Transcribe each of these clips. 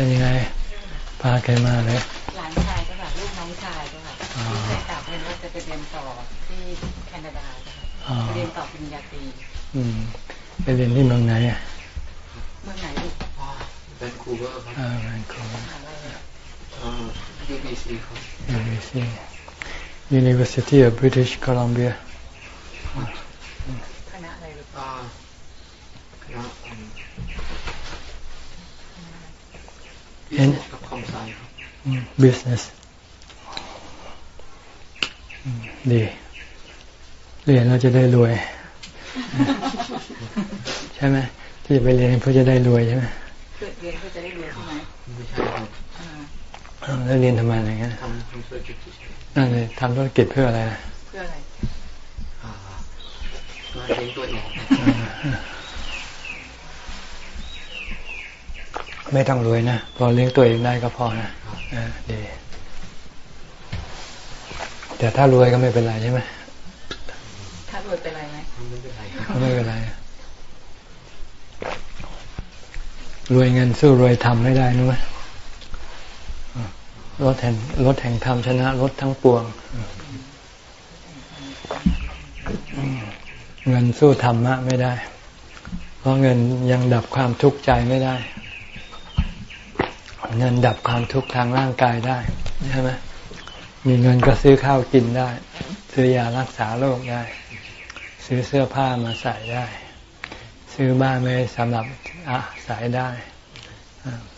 เป็นยังไง พาใครมาเลยหลานชายก็แบบลูกน้องชายก็แบบที่เคยกราบเรียนว่าจะไปเรียนต่อที่แคนาดาค่ะไปเรียนต่อปริญญาตรีอืมไปเรียนที่เมืองไหนอะเมืองไหนลูกแวนคูเวอร์ครับอ่าแวนคูเวอร์มหาลัยอะอ่า UBC ครับ UBC University of British Columbia คณะอะไรลูก อ่าคณะอืม Business กับคอมไซครับอืม Business อืมดีเรียนเราจะได้รวย ใช่ไหมที่จะไปเรียนเพื่อจะได้รวยใช่ไหมเกิดเรียนเพื่อจะได้เรียนใช่ไหมไม่ใช่ครับอ่าอ้าวแล้วเรียนทำไมอะไรเงี้ยทำทำธุรกิจเฉยนั่นเลยทำธุรกิจเพื่ออะไรนะเพื่ออะไรๆอ่ามาเลี้ยงตัวเอง ไม่ต้องรวยนะ พอเลี้ยงตัวเองได้ก็พอนะเออดีแต่ถ้ารวยก็ไม่เป็นไรใช่ไหมถ้ารวยเป็นไรไหมไม่เป็นไรครับก็ไม่เป็นไรรวยเงินสู้รวยทำไม่ได้นู้ไหมรถแห่งรถแห่งธรรมชนะรถทั้งปวง เงินสู้ธรรมะไม่ได้ เพราะเงินยังดับความทุกข์ใจไม่ได้ เงินดับความทุกข์ทางร่างกายได้ใช่ไหมมีเงินก็ซื้อข้าวกินได้ ซื้อยารักษาโรคได้ ซื้อเสื้อผ้ามาใส่ได้ ซื้อบ้านไม่สำหรับอาศัยได้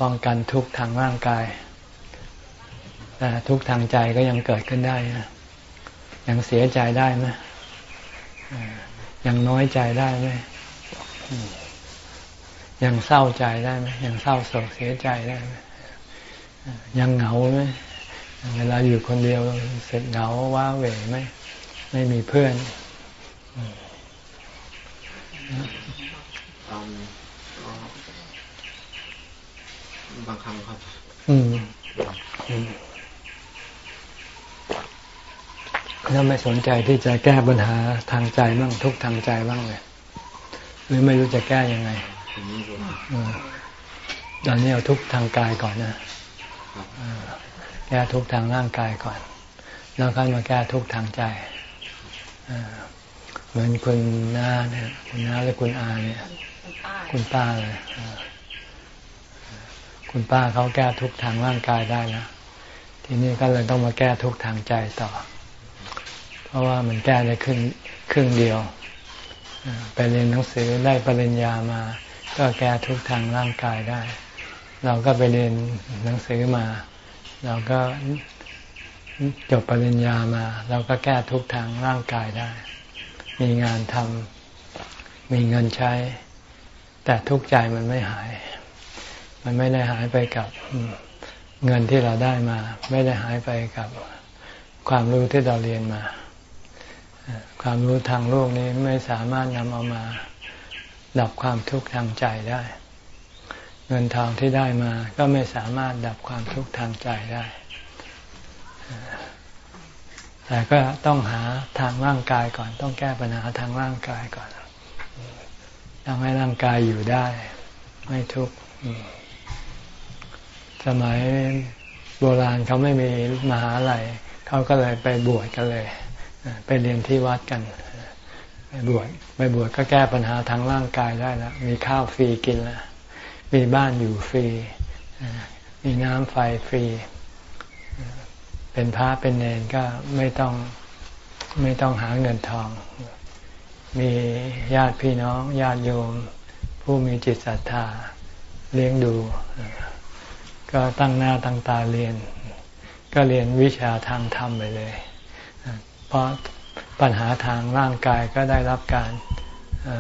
ป้องกันทุกข์ทางร่างกายแต่ทุกข์ทางใจก็ยังเกิดขึ้นได้นะยังเสียใจได้ไหมยังน้อยใจได้ไหมยังเศร้าใจได้ไหมยังเศร้าโศกเสียใจได้ไหม ยังเหงาไหมเวลาอยู่คนเดียวรู้สึกเหงาว้าเหวไหมไม่มีเพื่อนอืมก็บางครั้งครับอืมอืมแล้วไม่สนใจที่จะแก้ปัญหาทางใจบ้างทุกข์ทางใจบ้างเลย หรือไม่รู้จะแก้ยังไงผมไม่รู้อืมตอนนี้เอาทุกข์ทางกายก่อนนะเออ แก้ทุกทางร่างกายก่อน แล้วค่อยมาแก้ทุกทางใจเหมือนคุณน้าเนี่ยคุณน้าหรือคุณอาเนี่ย คุณป้าเลยคุณป้าเขาแก้ทุกทางร่างกายได้แล้วทีนี้ก็เลยต้องมาแก้ทุกทางใจต่อ เพราะว่ามันแก้ได้ครึ่งครึ่งเดียวไปเรียนหนังสือได้ปริญญามา ก็แก้ทุกทางร่างกายได้ เราก็ไปเรียนหนังสือมา เราก็จบปริญญามา เราก็แก้ทุกทางร่างกายได้ มีงานทำมีเงินใช้ แต่ทุกใจมันไม่หาย มันไม่ได้หายไปกับเงินที่เราได้มา ไม่ได้หายไปกับความรู้ที่เราเรียนมา ความรู้ทางโลกนี้ไม่สามารถนำเอามา ดับความทุกข์ทางใจได้ เงินทองที่ได้มา ก็ไม่สามารถดับความทุกข์ทางใจได้ แต่ก็ต้องหาทางร่างกายก่อน ต้องแก้ปัญหาทางร่างกายก่อนต้องให้ร่างกายอยู่ได้ ไม่ทุกข์สมัยโบราณเขาไม่มีมหาลัยเขาก็เลยไปบวชกันเลย ไปเรียนที่วัดกัน ไปบวชไปบวชก็แก้ปัญหาทางร่างกายได้แล้วมีข้าวฟรีกินแล้ว มีบ้านอยู่ฟรี มีน้ำไฟฟรี เป็นพระเป็นเนรก็ไม่ต้องไม่ต้องหาเงินทอง มีญาติพี่น้อง ญาติโยม ผู้มีจิตศรัทธาเลี้ยงดู ก็ตั้งหน้าตั้งตาเรียน ก็เรียนวิชาทางธรรมไปเลย เพราะปัญหาทางร่างกายก็ได้รับการอ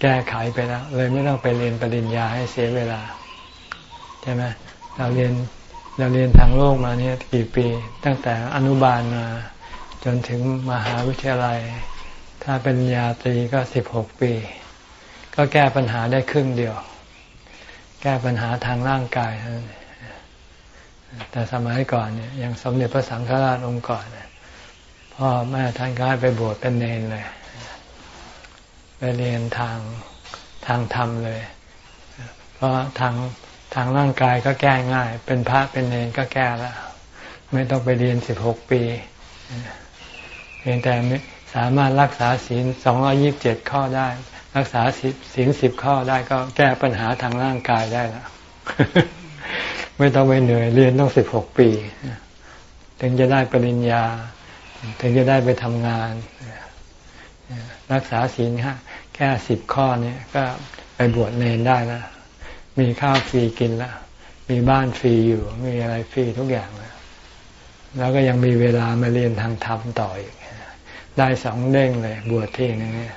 แก้ไขไปแล้วเลยไม่ต้องไปเรียนปริญญาให้เสียเวลาใช่ไหมเราเรียนเราเรียนทางโลกมาเนี่ยกี่ปี ตั้งแต่อนุบาลมา จนถึงมหาวิทยาลัย ถ้าเป็นปริญญาตรีก็สิบหกปี ก็แก้ปัญหาได้ครึ่งเดียว แก้ปัญหาทางร่างกายเท่านั้นแต่สมัยก่อนเนี่ยยังสมเด็จพระสังฆราชองค์ก่อนพ่อแม่ท่านก็ให้ไปบวชเป็นเนรเลย ไปเรียนทางทางธรรมเลย เพราะทางทางร่างกายก็แก้ง่าย เป็นพระเป็นเนรก็แก้แล้วไม่ต้องไปเรียนสิบหกปีเพียงแต่สามารถรักษาศีลสองอยิบเจ็ดข้อได้ รักษาศีลสิบข้อได้ก็แก้ปัญหาทางร่างกายได้แล้วไม่ต้องไปเหนื่อยเรียนต้องสิบหกปี ถึงจะได้ปริญญา ถึงจะได้ไปทำงาน รักษาศีลฮะแค่สิบข้อเนี่ยก็ไปบวชเนรได้แล้วมีข้าวฟรีกินแล้วมีบ้านฟรีอยู่ มีอะไรฟรีทุกอย่างแล้วแล้วก็ยังมีเวลามาเรียนทางธรรมต่ออีกได้สองเด้งเลย บวชที่นึงเนี่ย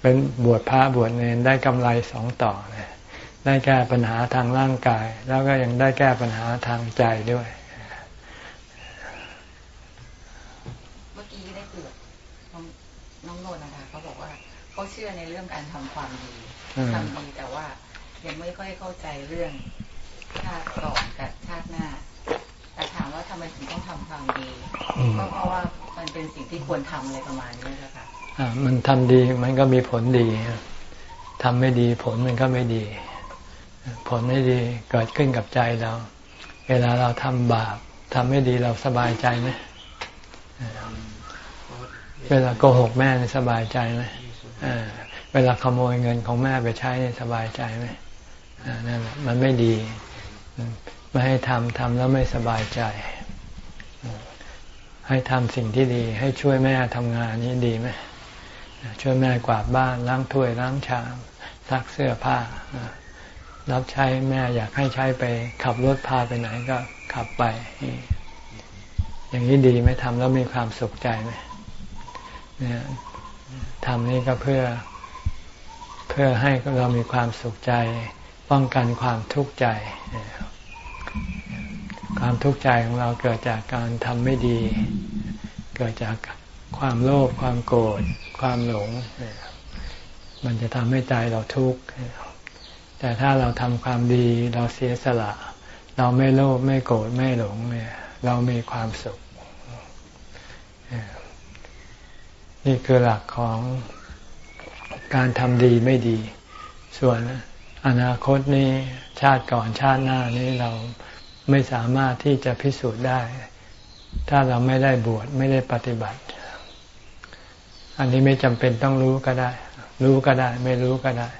เป็นบวชพระบวชเนรได้กำไรสองต่อเลยได้แก้ปัญหาทางร่างกาย แล้วก็ยังได้แก้ปัญหาทางใจด้วย เมื่อกี้ได้เกิดน้องน้องโนนนะคะเขาบอกว่า เขาเชื่อในเรื่องการทำความดีทำดีแต่ว่ายังไม่ค่อยเข้าใจเรื่องชาติก่อนกับชาติหน้า แต่ถามว่าทำไมถึงต้องทำความดีก็เพราะว่ามันเป็นสิ่งที่ควรทำอะไรประมาณนี้นะคะอ่ามันทำดีมันก็มีผลดีทำไม่ดีผลมันก็ไม่ดี ผลไม่ดีเกิดขึ้นกับใจเรา เวลาเราทำบาปทำไม่ดีเราสบายใจไหมเวลาโกหกแม่สบายใจไหม เวลาขโมยเงินของแม่ไปใช้สบายใจไหมนั่นแหละมันไม่ดี ไม่ให้ทำทำแล้วไม่สบายใจ ให้ทำสิ่งที่ดี ให้ช่วยแม่ทำงานนี้ดีไหมช่วยแม่กวาดบ้านล้างถ้วยล้างชามซักเสื้อผ้ารับใช้แม่อยากให้ใช้ไปขับรถพาไปไหนก็ขับไป อย่างนี้ดีไหมทำแล้วมีความสุขใจไหมเนี่ย ทำนี่ก็เพื่อเพื่อให้เรามีความสุขใจ ป้องกันความทุกข์ใจ ความทุกข์ใจของเราเกิดจากการทำไม่ดี เกิดจากความโลภความโกรธความหลง มันจะทำให้ใจเราทุกข์แต่ถ้าเราทำความดีเราเสียสละ เราไม่โลภไม่โกรธไม่หลงเนี่ยเรามีความสุข นี่คือหลักของการทำดีไม่ดี ส่วนอนาคตนี้ชาติก่อนชาติหน้านี้เราไม่สามารถที่จะพิสูจน์ได้ ถ้าเราไม่ได้บวชไม่ได้ปฏิบัติ อันนี้ไม่จำเป็นต้องรู้ก็ได้ รู้ก็ได้ ไม่รู้ก็ได้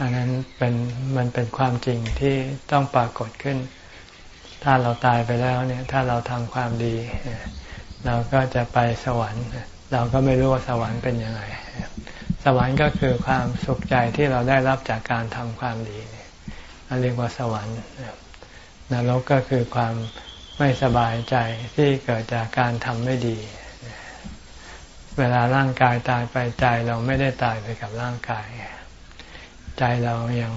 อันนั้นเป็นมันเป็นความจริงที่ต้องปรากฏขึ้น ถ้าเราตายไปแล้วเนี่ย ถ้าเราทำความดี เราก็จะไปสวรรค์ เราก็ไม่รู้ว่าสวรรค์เป็นยังไง สวรรค์ก็คือความสุขใจที่เราได้รับจากการทำความดีเรียกว่าสวรรค์นรกก็คือความไม่สบายใจที่เกิดจากการทำไม่ดี เวลาร่างกายตายไปใจเราไม่ได้ตายไปกับร่างกาย ใจเรายัง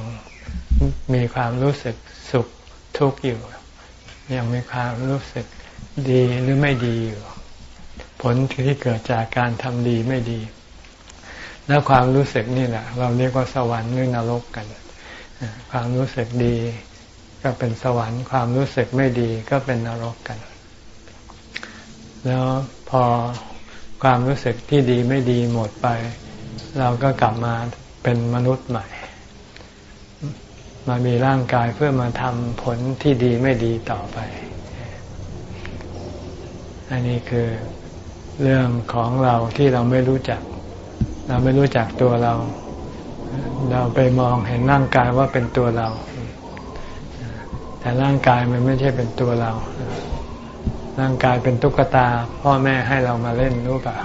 มีความรู้สึกสุขทุกข์อยู่ ยังมีความรู้สึกดีหรือไม่ดีอยู่ ผลที่เกิดจากการทำดีไม่ดี แล้วความรู้สึกนี่แหละ เราเรียกว่าสวรรค์หรือนรกกัน ความรู้สึกดีก็เป็นสวรรค์ความรู้สึกไม่ดีก็เป็นนรกกัน แล้วพอความรู้สึกที่ดีไม่ดีหมดไป เราก็กลับมาเป็นมนุษย์ใหม่ มามีร่างกายเพื่อมาทำผลที่ดีไม่ดีต่อไป อันนี้คือ เรื่องของเราที่เราไม่รู้จัก เราไม่รู้จักตัวเรา เราไปมองเห็นร่างกายว่าเป็นตัวเรา แต่ร่างกายมันไม่ใช่เป็นตัวเรา ร่างกายเป็นตุ๊กตา พ่อแม่ให้เรามาเล่นรู้ป่ะ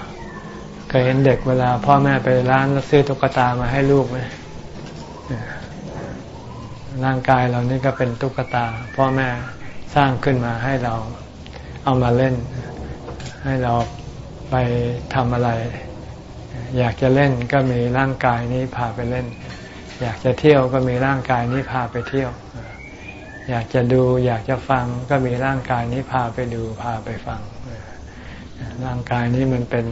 เคยเห็นเด็กเวลา พ่อแม่ไปร้านแล้วซื้อตุ๊กตามาให้ลูกไหมร่างกายเรานี่ก็เป็นตุ๊กตา พ่อแม่สร้างขึ้นมาให้เราเอามาเล่นให้เรา ไปทำอะไร อยากจะเล่นก็มีร่างกายนี้พาไปเล่น อยากจะเที่ยวก็มีร่างกายนี้พาไปเที่ยว อยากจะดูอยากจะฟังก็มีร่างกายนี้พาไปดูพาไปฟัง ร่างกายนี้มันเป็น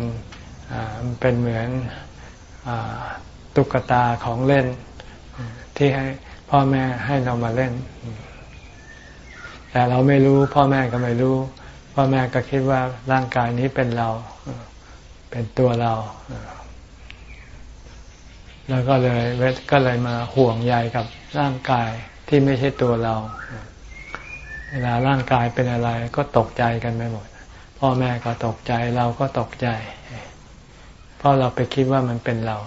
เป็นเหมือนตุ๊กตาของเล่นที่ให้พ่อแม่ให้เรามาเล่น แต่เราไม่รู้พ่อแม่ก็ไม่รู้พ่อแม่ก็คิดว่าร่างกายนี้เป็นเรา เป็นตัวเรา แล้วก็เลยก็เลยมาห่วงใยกับร่างกายที่ไม่ใช่ตัวเรา เวลาร่างกายเป็นอะไรก็ตกใจกันไปหมด พ่อแม่ก็ตกใจเราก็ตกใจ เพราะเราไปคิดว่ามันเป็นเรา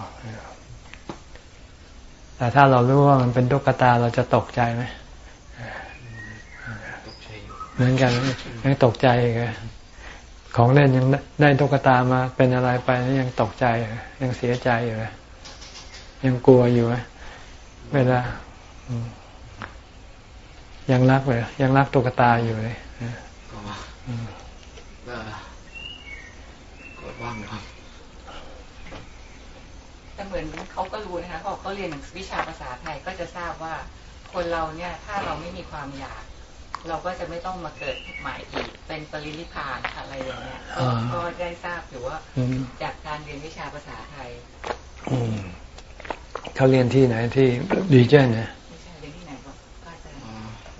แต่ถ้าเรารู้ว่ามันเป็นตุ๊กตาเราจะตกใจไหมเหมือนกันยังตกใจเลย ของเล่นยังได้ตุ๊กตามาเป็นอะไรไปยังตกใจ ยังเสียใจอยู่เลยยังกลัวอยู่ไหมเวลายังรักเลยยังรักตุ๊กตาอยู่เลยก็ว่าก็ว่างครับแต่เหมือนเขาก็รู้นะคะเขาเขาเรียนวิชาภาษาไทยก็จะทราบว่าคนเราเนี่ย ถ้าเราไม่มีความอยาก เราก็จะไม่ต้องมาเกิดใหม่อีก เป็นปรินิพานอะไรอย่างเงี้ยก็ได้ทราบอยู่ว่า จากการเรียนวิชาภาษาไทยเขาเรียนที่ไหนที่ดีเจนเนี่ยไม่ใช่เรียนที่ไหนก็จะ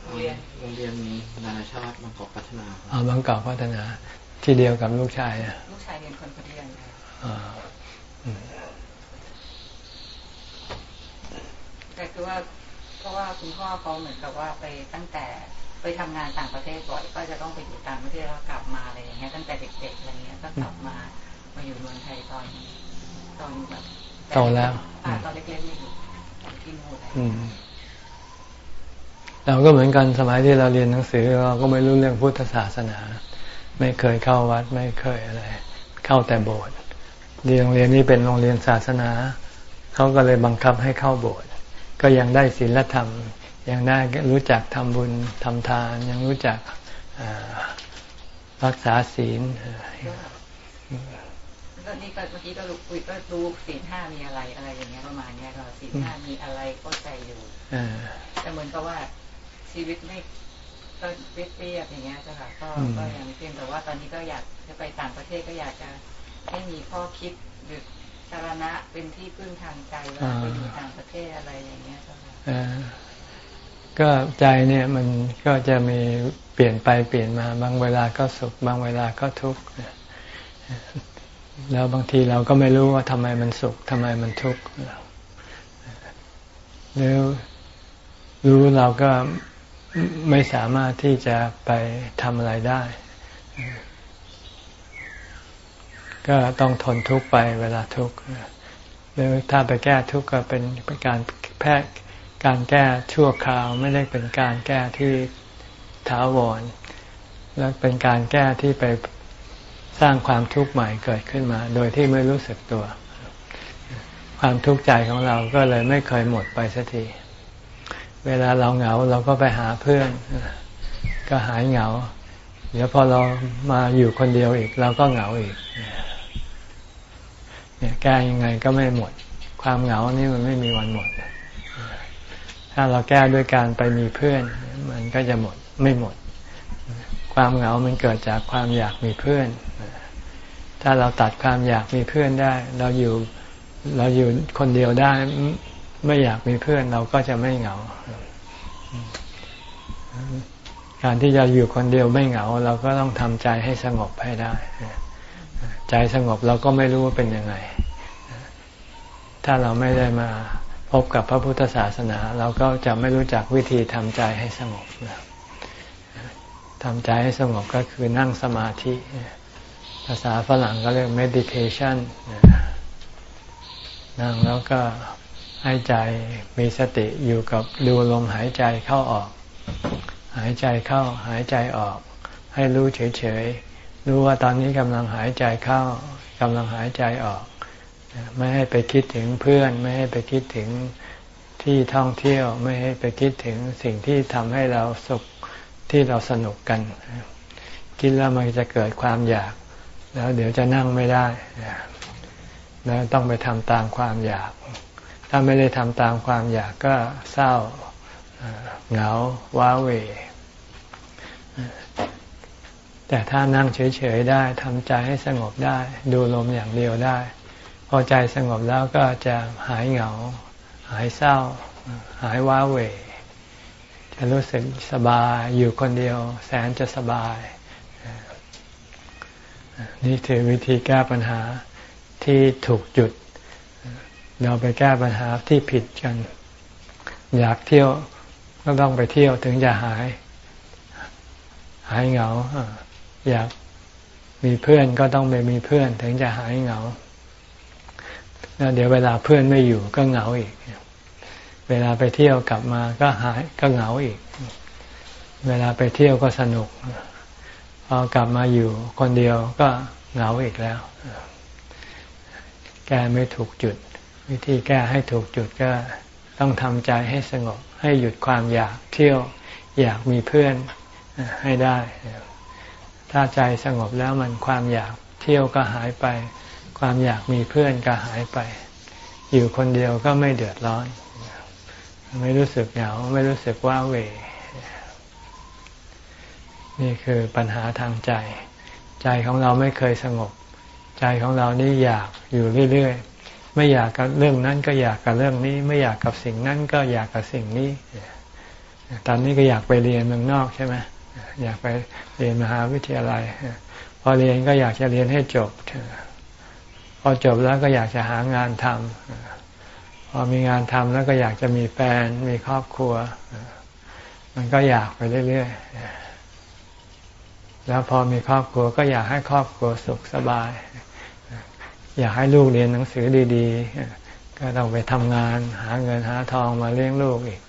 โรงเรียนโรงเรียนนานาชาติบางกอกพัฒนาอ๋อบางกอกพัฒนา ที่เดียวกับลูกชายอะลูกชายเรียนคนพัทยาแต่คือว่าเพราะว่าคุณพ่อเขาเหมือนกับว่าไปตั้งแต่ ไปทำงานต่างประเทศบ่อยก็จะต้องไปอยู่ต่างประเทศแล้วกลับมาอะไรอย่างเงี้ยตั้งแต่เด็กๆอะไรเงี้ยก็กลับมามาอยู่เมืองไทยตอนตอนแบบโตแล้วตอนเล็กๆนี่ที่นู่นเราก็เหมือนกันสมัยที่เราเรียนหนังสือเราก็ไม่รู้เรื่องพุทธศาสนา ไม่เคยเข้าวัดไม่เคยอะไร เข้าแต่โบสถ์เรียนโรงเรียนนี้เป็นโรงเรียนศาสนาเขาก็เลยบังคับให้เข้าโบสถ์ก็ยังได้ศีลธรรม ยังได้รู้จักทำบุญทำทาน ยังรู้จักรักษาศีลก็นี่ก็เมื่อกี้ก็รู้คุยก็รู้ศีลห้ามีอะไรอะไรอย่างเงี้ยประมาณเนี้ยเราศีลห้ามีอะไรเข้าใจอยู่แต่เหมือนกับว่าชีวิตไม่ก็เปรี้ยบอย่างเงี้ยจ้ะค่ะก็ก็ยังเพียงแต่ว่าตอนนี้ก็อยากจะไปต่างประเทศก็อยากจะให้มีข้อคิดหรือสาระเป็นที่พึ่งทางใจว่าไปอยู่ต่างประเทศอะไรอย่างเงี้ยจ้ะค่ะ ก็ใจเนี่ยมันก็จะมีเปลี่ยนไปเปลี่ยนมา บางเวลาก็สุข บางเวลาก็ทุกข์แล้วบางทีเราก็ไม่รู้ว่าทำไมมันสุขทำไมมันทุกข์หรือรู้เราก็ไม่สามารถที่จะไปทำอะไรได้ ก็ต้องทนทุกข์ไปเวลาทุกข์หรือถ้าไปแก้ทุกข์ก็เป็นการแพ้ การแก้ชั่วคราวไม่ได้เป็นการแก้ที่ถาวร และเป็นการแก้ที่ไปสร้างความทุกข์ใหม่เกิดขึ้นมา โดยที่ไม่รู้สึกตัว ความทุกข์ใจของเราก็เลยไม่เคยหมดไปสักทีเวลาเราเหงาเราก็ไปหาเพื่อน ก็หายเหงา เดี๋ยวพอเรามาอยู่คนเดียวอีก เราก็เหงาอีกเนี่ยแก้ยังไงก็ไม่หมด ความเหงานี่มันไม่มีวันหมด ถ้าเราแก้ด้วยการไปมีเพื่อน มันก็จะหมดไม่หมด ความเหงา มันเกิดจากความอยากมีเพื่อน ถ้าเราตัดความอยากมีเพื่อนได้ เราอยู่เราอยู่คนเดียวได้ไม่อยากมีเพื่อนเราก็จะไม่เหงา การที่จะอยู่คนเดียวไม่เหงา เราก็ต้องทำใจให้สงบให้ได้ ใจสงบเราก็ไม่รู้ว่าเป็นยังไง ถ้าเราไม่ได้มา พบกับพระพุทธศาสนา เราก็จะไม่รู้จักวิธีทำใจให้สงบทำใจให้สงบก็คือนั่งสมาธิ ภาษาฝรั่งก็เรียก meditation นั่งแล้วก็ให้ใจมีสติอยู่กับดูลมหายใจเข้าออก หายใจเข้าหายใจออก ให้รู้เฉยๆ รู้ว่าตอนนี้กำลังหายใจเข้ากำลังหายใจออก ไม่ให้ไปคิดถึงเพื่อน ไม่ให้ไปคิดถึงที่ท่องเที่ยว ไม่ให้ไปคิดถึงสิ่งที่ทำให้เราสุขที่เราสนุกกัน คิดแล้วมันจะเกิดความอยาก แล้วเดี๋ยวจะนั่งไม่ได้แล้วต้องไปทำตามความอยาก ถ้าไม่ได้ทำตามความอยากก็เศร้าเหงาว้าเวแต่ถ้านั่งเฉยๆได้ทำใจให้สงบได้ ดูลมอย่างเดียวได้ พอใจสงบแล้วก็จะหายเหงา หายเศร้า หายว้าเหวจะรู้สึกสบายอยู่คนเดียว แสนจะสบาย นี่คือวิธีแก้ปัญหาที่ถูกจุด เราไปแก้ปัญหาที่ผิดกัน อยากเที่ยวก็ต้องไปเที่ยวถึงจะหาย หายเหงา อยากมีเพื่อนก็ต้องไปมีเพื่อนถึงจะหายเหงา แล้วเดี๋ยวเวลาเพื่อนไม่อยู่ก็เหงาอีก เวลาไปเที่ยวกลับมาก็หายก็เหงาอีก เวลาไปเที่ยวก็สนุกพอกลับมาอยู่คนเดียวก็เหงาอีกแล้ว แก้ไม่ถูกจุด วิธีแก้ให้ถูกจุดก็ต้องทำใจให้สงบ ให้หยุดความอยากเที่ยวอยากมีเพื่อนให้ได้ ถ้าใจสงบแล้วมันความอยากเที่ยวก็หายไป ความอยากมีเพื่อนก็หายไป อยู่คนเดียวก็ไม่เดือดร้อน ไม่รู้สึกเหงา ไม่รู้สึกว่าเว นี่คือปัญหาทางใจ ใจของเราไม่เคยสงบ ใจของเรานี่อยากอยู่เรื่อยๆ ไม่อยากกับเรื่องนั้นก็อยากกับเรื่องนี้ ไม่อยากกับสิ่งนั้นก็อยากกับสิ่งนี้ ตอนนี้ก็อยากไปเรียนเมืองนอกใช่ไหมอยากไปเรียนมหาวิทยาลัย พอเรียนก็อยากจะเรียนให้จบ อจบแล้วก็อยากจะหางานทำพอมีงานทำแล้วก็อยากจะมีแฟนมีครอบครัว มันก็อยากไปเรื่อยๆแล้วพอมีครอบครัวก็อยากให้ครอบครัวสุขสบาย อยากให้ลูกเรียนหนังสือดีๆ ก็ต้องไปทำงาน หาเงินหาทองมาเลี้ยงลูกอีก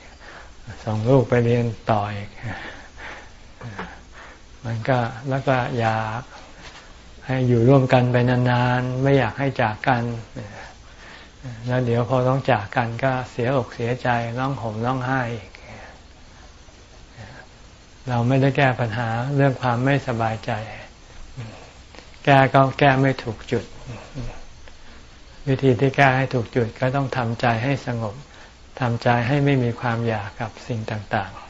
ส่งลูกไปเรียนต่ออีกมันก็แล้วก็อยาก ให้อยู่ร่วมกันไปนานๆ ไม่อยากให้จากกัน แล้วเดี๋ยวพอต้องจากกันก็เสียอกเสียใจร้องห่มร้องไห้อีกเราไม่ได้แก้ปัญหาเรื่องความไม่สบายใจ แก้ก็แก้ไม่ถูกจุด วิธีที่แก้ให้ถูกจุดก็ต้องทำใจให้สงบทำใจให้ไม่มีความอยากกับสิ่งต่าง ๆ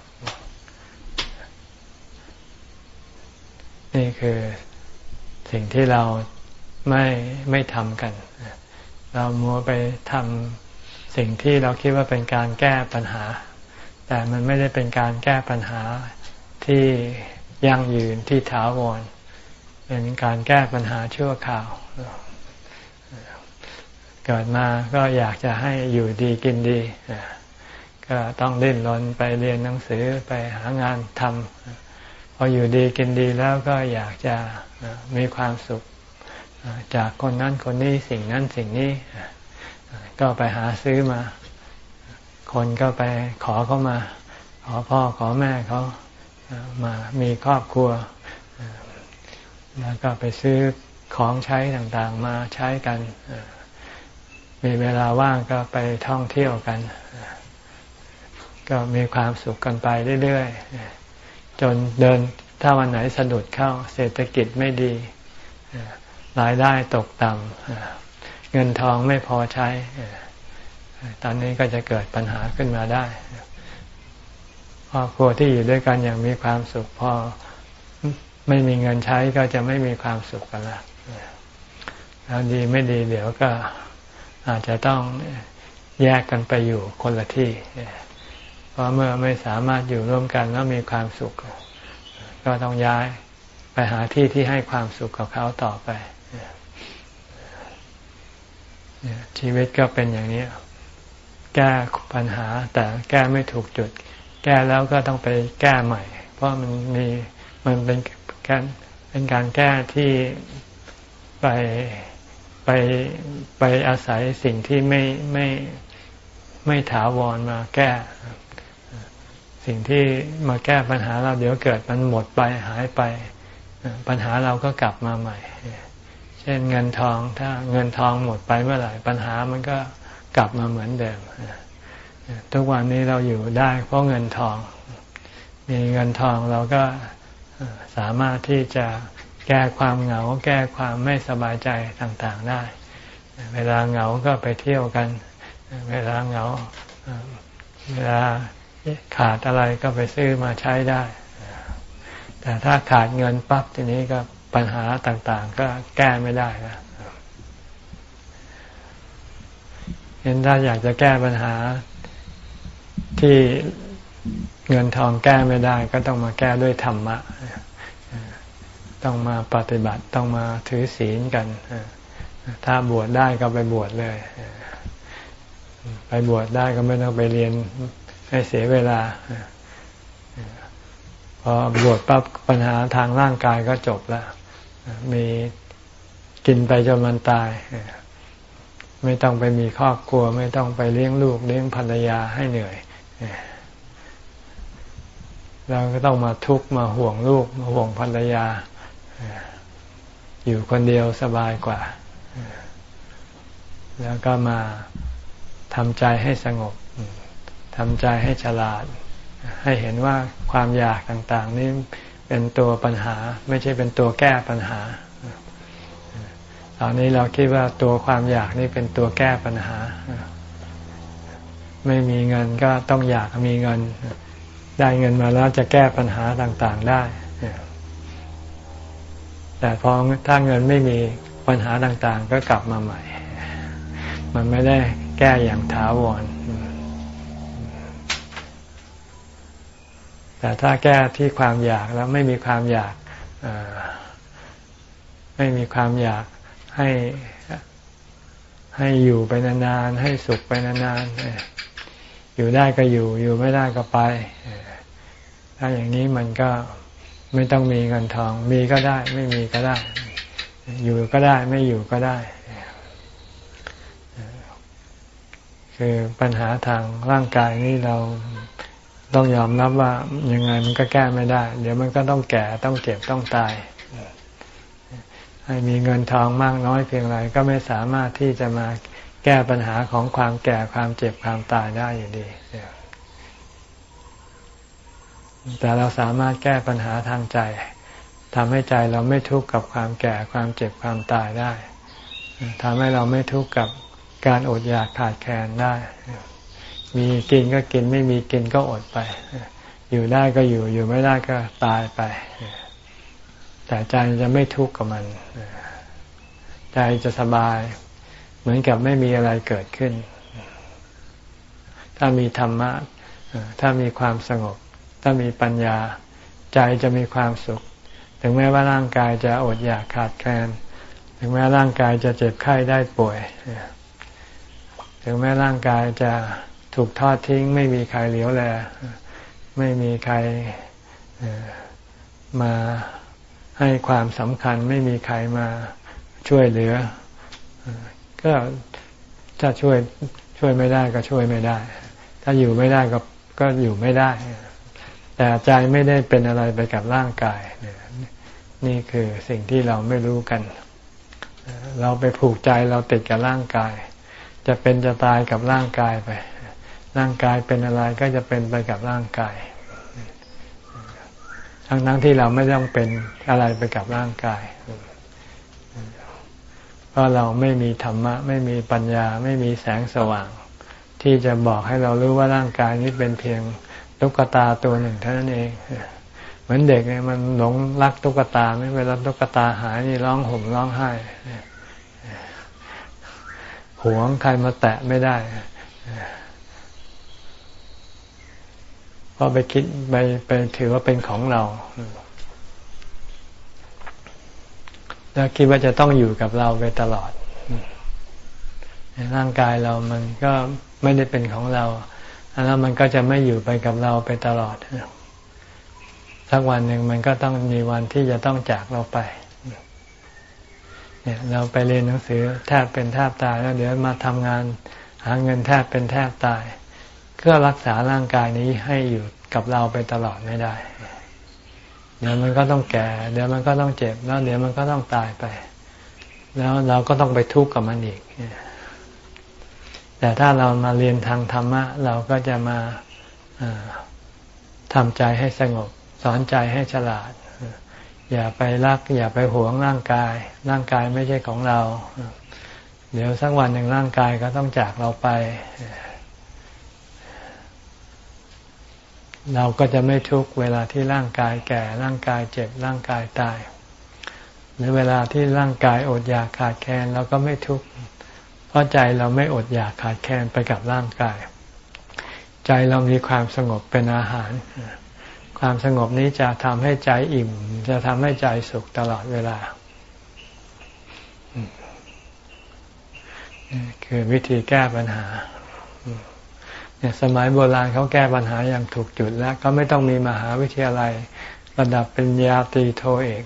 นี่คือ สิ่งที่เราไม่ไม่ทำกัน เรามัวไปทำสิ่งที่เราคิดว่าเป็นการแก้ปัญหา แต่มันไม่ได้เป็นการแก้ปัญหาที่ยั่งยืนที่ถาวร เป็นการแก้ปัญหาชั่วคราว เกิดมาก็อยากจะให้อยู่ดีกินดี ก็ต้องเล่นรนไปเรียนหนังสือไปหางานทำ พออยู่ดีกินดีแล้วก็อยากจะมีความสุข จากคนนั้นคนนี้สิ่งนั้นสิ่งนี้ ก็ไปหาซื้อมา คนก็ไปขอเขามา ขอพ่อขอแม่เขามามีครอบครัว แล้วก็ไปซื้อของใช้ต่างๆมาใช้กัน มีเวลาว่างก็ไปท่องเที่ยวกัน ก็มีความสุขกันไปเรื่อยๆ จนเดินถ้าวันไหนสะดุดเข้าเศรษฐกิจไม่ดีรายได้ตกต่ำเงินทองไม่พอใช้ ตอนนี้ก็จะเกิดปัญหาขึ้นมาได้ครอบครัวที่อยู่ด้วยกันอย่างมีความสุขพอไม่มีเงินใช้ก็จะไม่มีความสุขกันละแล้วดีไม่ดีเดี๋ยวก็อาจจะต้องแยกกันไปอยู่คนละที่ ราะเมื่อไม่สามารถอยู่ร่วมกันแล้วมีความสุข ก็ต้องย้ายไปหาที่ที่ให้ความสุขกับเขาต่อไปชีวิตก็เป็นอย่างนี้ แก้ปัญหา แต่แก้ไม่ถูกจุด แก้แล้วก็ต้องไปแก้ใหม่ เพราะมันมีมันเป็นการเป็นการแก้ที่ไปไปไปอาศัยสิ่งที่ไม่ไม่ไม่ถาวรมาแก้ สิ่งที่มาแก้ปัญหาเราเดี๋ยวเกิดมันหมดไปหายไป ปัญหาเราก็กลับมาใหม่ เช่นเงินทองถ้าเงินทองหมดไปเมื่อไหร่ปัญหามันก็กลับมาเหมือนเดิมทุกวันนี้เราอยู่ได้เพราะเงินทอง มีเงินทองเราก็สามารถที่จะแก้ความเหงา แก้ความไม่สบายใจต่างๆได้ เวลาเหงาก็ไปเที่ยวกัน เวลาเหงา เวลา ขาดอะไรก็ไปซื้อมาใช้ได้ แต่ถ้าขาดเงินปั๊บทีนี้ก็ปัญหาต่างๆ ก็แก้ไม่ได้นะเห็นถ้าอยากจะแก้ปัญหาที่เงินทองแก้ไม่ได้ ก็ต้องมาแก้ด้วยธรรมะ ต้องมาปฏิบัติต้องมาถือศีลกัน ถ้าบวชได้ก็ไปบวชเลย ไปบวชได้ก็ไม่ต้องไปเรียน ให้เสียเวลา พอบวชปั๊บปัญหาทางร่างกายก็จบแล้ว มีกินไปจนมันตาย ไม่ต้องไปมีครอบครัว ไม่ต้องไปเลี้ยงลูกเลี้ยงภรรยาให้เหนื่อยเราก็ต้องมาทุกข์มาห่วงลูกมาห่วงภรรยา อยู่คนเดียวสบายกว่า แล้วก็มาทำใจให้สงบ ทำใจให้ฉลาด ให้เห็นว่าความอยากต่างๆ นี้เป็นตัวปัญหา ไม่ใช่เป็นตัวแก้ปัญหา ตอนนี้เราคิดว่าตัวความอยากนี่เป็นตัวแก้ปัญหา ไม่มีเงินก็ต้องอยากมีเงิน ได้เงินมาแล้วจะแก้ปัญหาต่างๆได้แต่พอถ้าเงินไม่มีปัญหาต่างๆ ก็กลับมาใหม่ มันไม่ได้แก้อย่างถาวร แต่ถ้าแก้ที่ความอยากแล้วไม่มีความอยากไม่มีความอยากให้ให้อยู่ไปนานๆให้สุขไปนานๆอยู่ได้ก็อยู่ อยู่ไม่ได้ก็ไปถ้าอย่างนี้มันก็ไม่ต้องมีเงินทอง มีก็ได้ ไม่มีก็ได้ อยู่ก็ได้ ไม่อยู่ก็ได้ คือปัญหาทางร่างกายนี่เรา ต้องยอมรับว่ายังไงมันก็แก้ไม่ได้ เดี๋ยวมันก็ต้องแก่ต้องเจ็บต้องตายให้มีเงินทองมากน้อยเพียงไรก็ไม่สามารถที่จะมาแก้ปัญหาของความแก่ความเจ็บความตายได้อยู่ดีแต่เราสามารถแก้ปัญหาทางใจทำให้ใจเราไม่ทุกข์กับความแก่ความเจ็บความตายได้ทำให้เราไม่ทุกข์กับการอดอยากขาดแคลนได้ มีกินก็กินไม่มีกินก็อดไป อยู่ได้ก็อยู่อยู่ไม่ได้ก็ตายไป แต่ใจจะไม่ทุกข์กับมัน ใจจะสบาย เหมือนกับไม่มีอะไรเกิดขึ้น ถ้ามีธรรมะ ถ้ามีความสงบ ถ้ามีปัญญา ใจจะมีความสุข ถึงแม้ว่าร่างกายจะอดอยากขาดแคลน ถึงแม้ร่างกายจะเจ็บไข้ได้ป่วย ถึงแม้ร่างกายจะ ถูกทอดทิ้ง ไม่มีใครเหลียวแล ไม่มีใครมาให้ความสำคัญ ไม่มีใครมาช่วยเหลือ ก็ถ้าช่วยช่วยไม่ได้ก็ช่วยไม่ได้ ถ้าอยู่ไม่ได้ก็ก็อยู่ไม่ได้ แต่ใจไม่ได้เป็นอะไรไปกับร่างกาย นี่คือสิ่งที่เราไม่รู้กัน เราไปผูกใจเราติดกับร่างกาย จะเป็นจะตายกับร่างกายไป ร่างกายเป็นอะไรก็จะเป็นไปกับร่างกาย ทั้งทั้งที่เราไม่ต้องเป็นอะไรไปกับร่างกาย เพราะเราไม่มีธรรมะ ไม่มีปัญญา ไม่มีแสงสว่าง ที่จะบอกให้เรารู้ว่าร่างกายนี้เป็นเพียงตุ๊กตาตัวหนึ่งเท่านั้นเอง เหมือนเด็กเนี่ยมันหลงรักตุ๊กตาไม่เวลาตุ๊กตาหายนี่ร้องห่มร้องไห้หวงใครมาแตะไม่ได้ พราะไปคิดไปไปถือว่าเป็นของเราแล้วคิดว่าจะต้องอยู่กับเราไปตลอดร่างกายเรามันก็ไม่ได้เป็นของเรา แล้วมันก็จะไม่อยู่ไปกับเราไปตลอดสักวันหนึ่งมันก็ต้องมีวันที่จะต้องจากเราไป เนี่ย เราไปเรียนหนังสือแทบเป็นแทบตายแล้วเดี๋ยวมาทำงาน หาเงินแทบเป็นแทบตาย เพื่อรักษาร่างกายนี้ให้อยู่กับเราไปตลอดไม่ได้ เดี๋ยวมันก็ต้องแก่ เดี๋ยวมันก็ต้องเจ็บ แล้วเดี๋ยวมันก็ต้องตายไป แล้วเราก็ต้องไปทุกข์กับมันอีก แต่ถ้าเรามาเรียนทางธรรมะ เราก็จะมาทำใจให้สงบ สอนใจให้ฉลาด อย่าไปรัก อย่าไปหวงร่างกาย ร่างกายไม่ใช่ของเรา เดี๋ยวสักวันหนึ่งร่างกายก็ต้องจากเราไปเเราก็จะไม่ทุกเวลาที่ร่างกายแก่ร่างกายเจ็บร่างกายตาย หรือเวลาที่ร่างกายอดอยากขาดแคลนเราก็ไม่ทุกข์เพราะใจเราไม่อดอยากขาดแคลนไปกับร่างกาย ใจเรามีความสงบเป็นอาหาร ความสงบนี้จะทำให้ใจอิ่ม จะทำให้ใจสุขตลอดเวลาคือวิธีแก้ปัญหา เนี่ยสมัยโบราณเขาแก้ปัญหาอย่างถูกจุดแล้ว ก็ไม่ต้องมีมหาวิทยาลัยระดับเป็นยาตรีโทเอก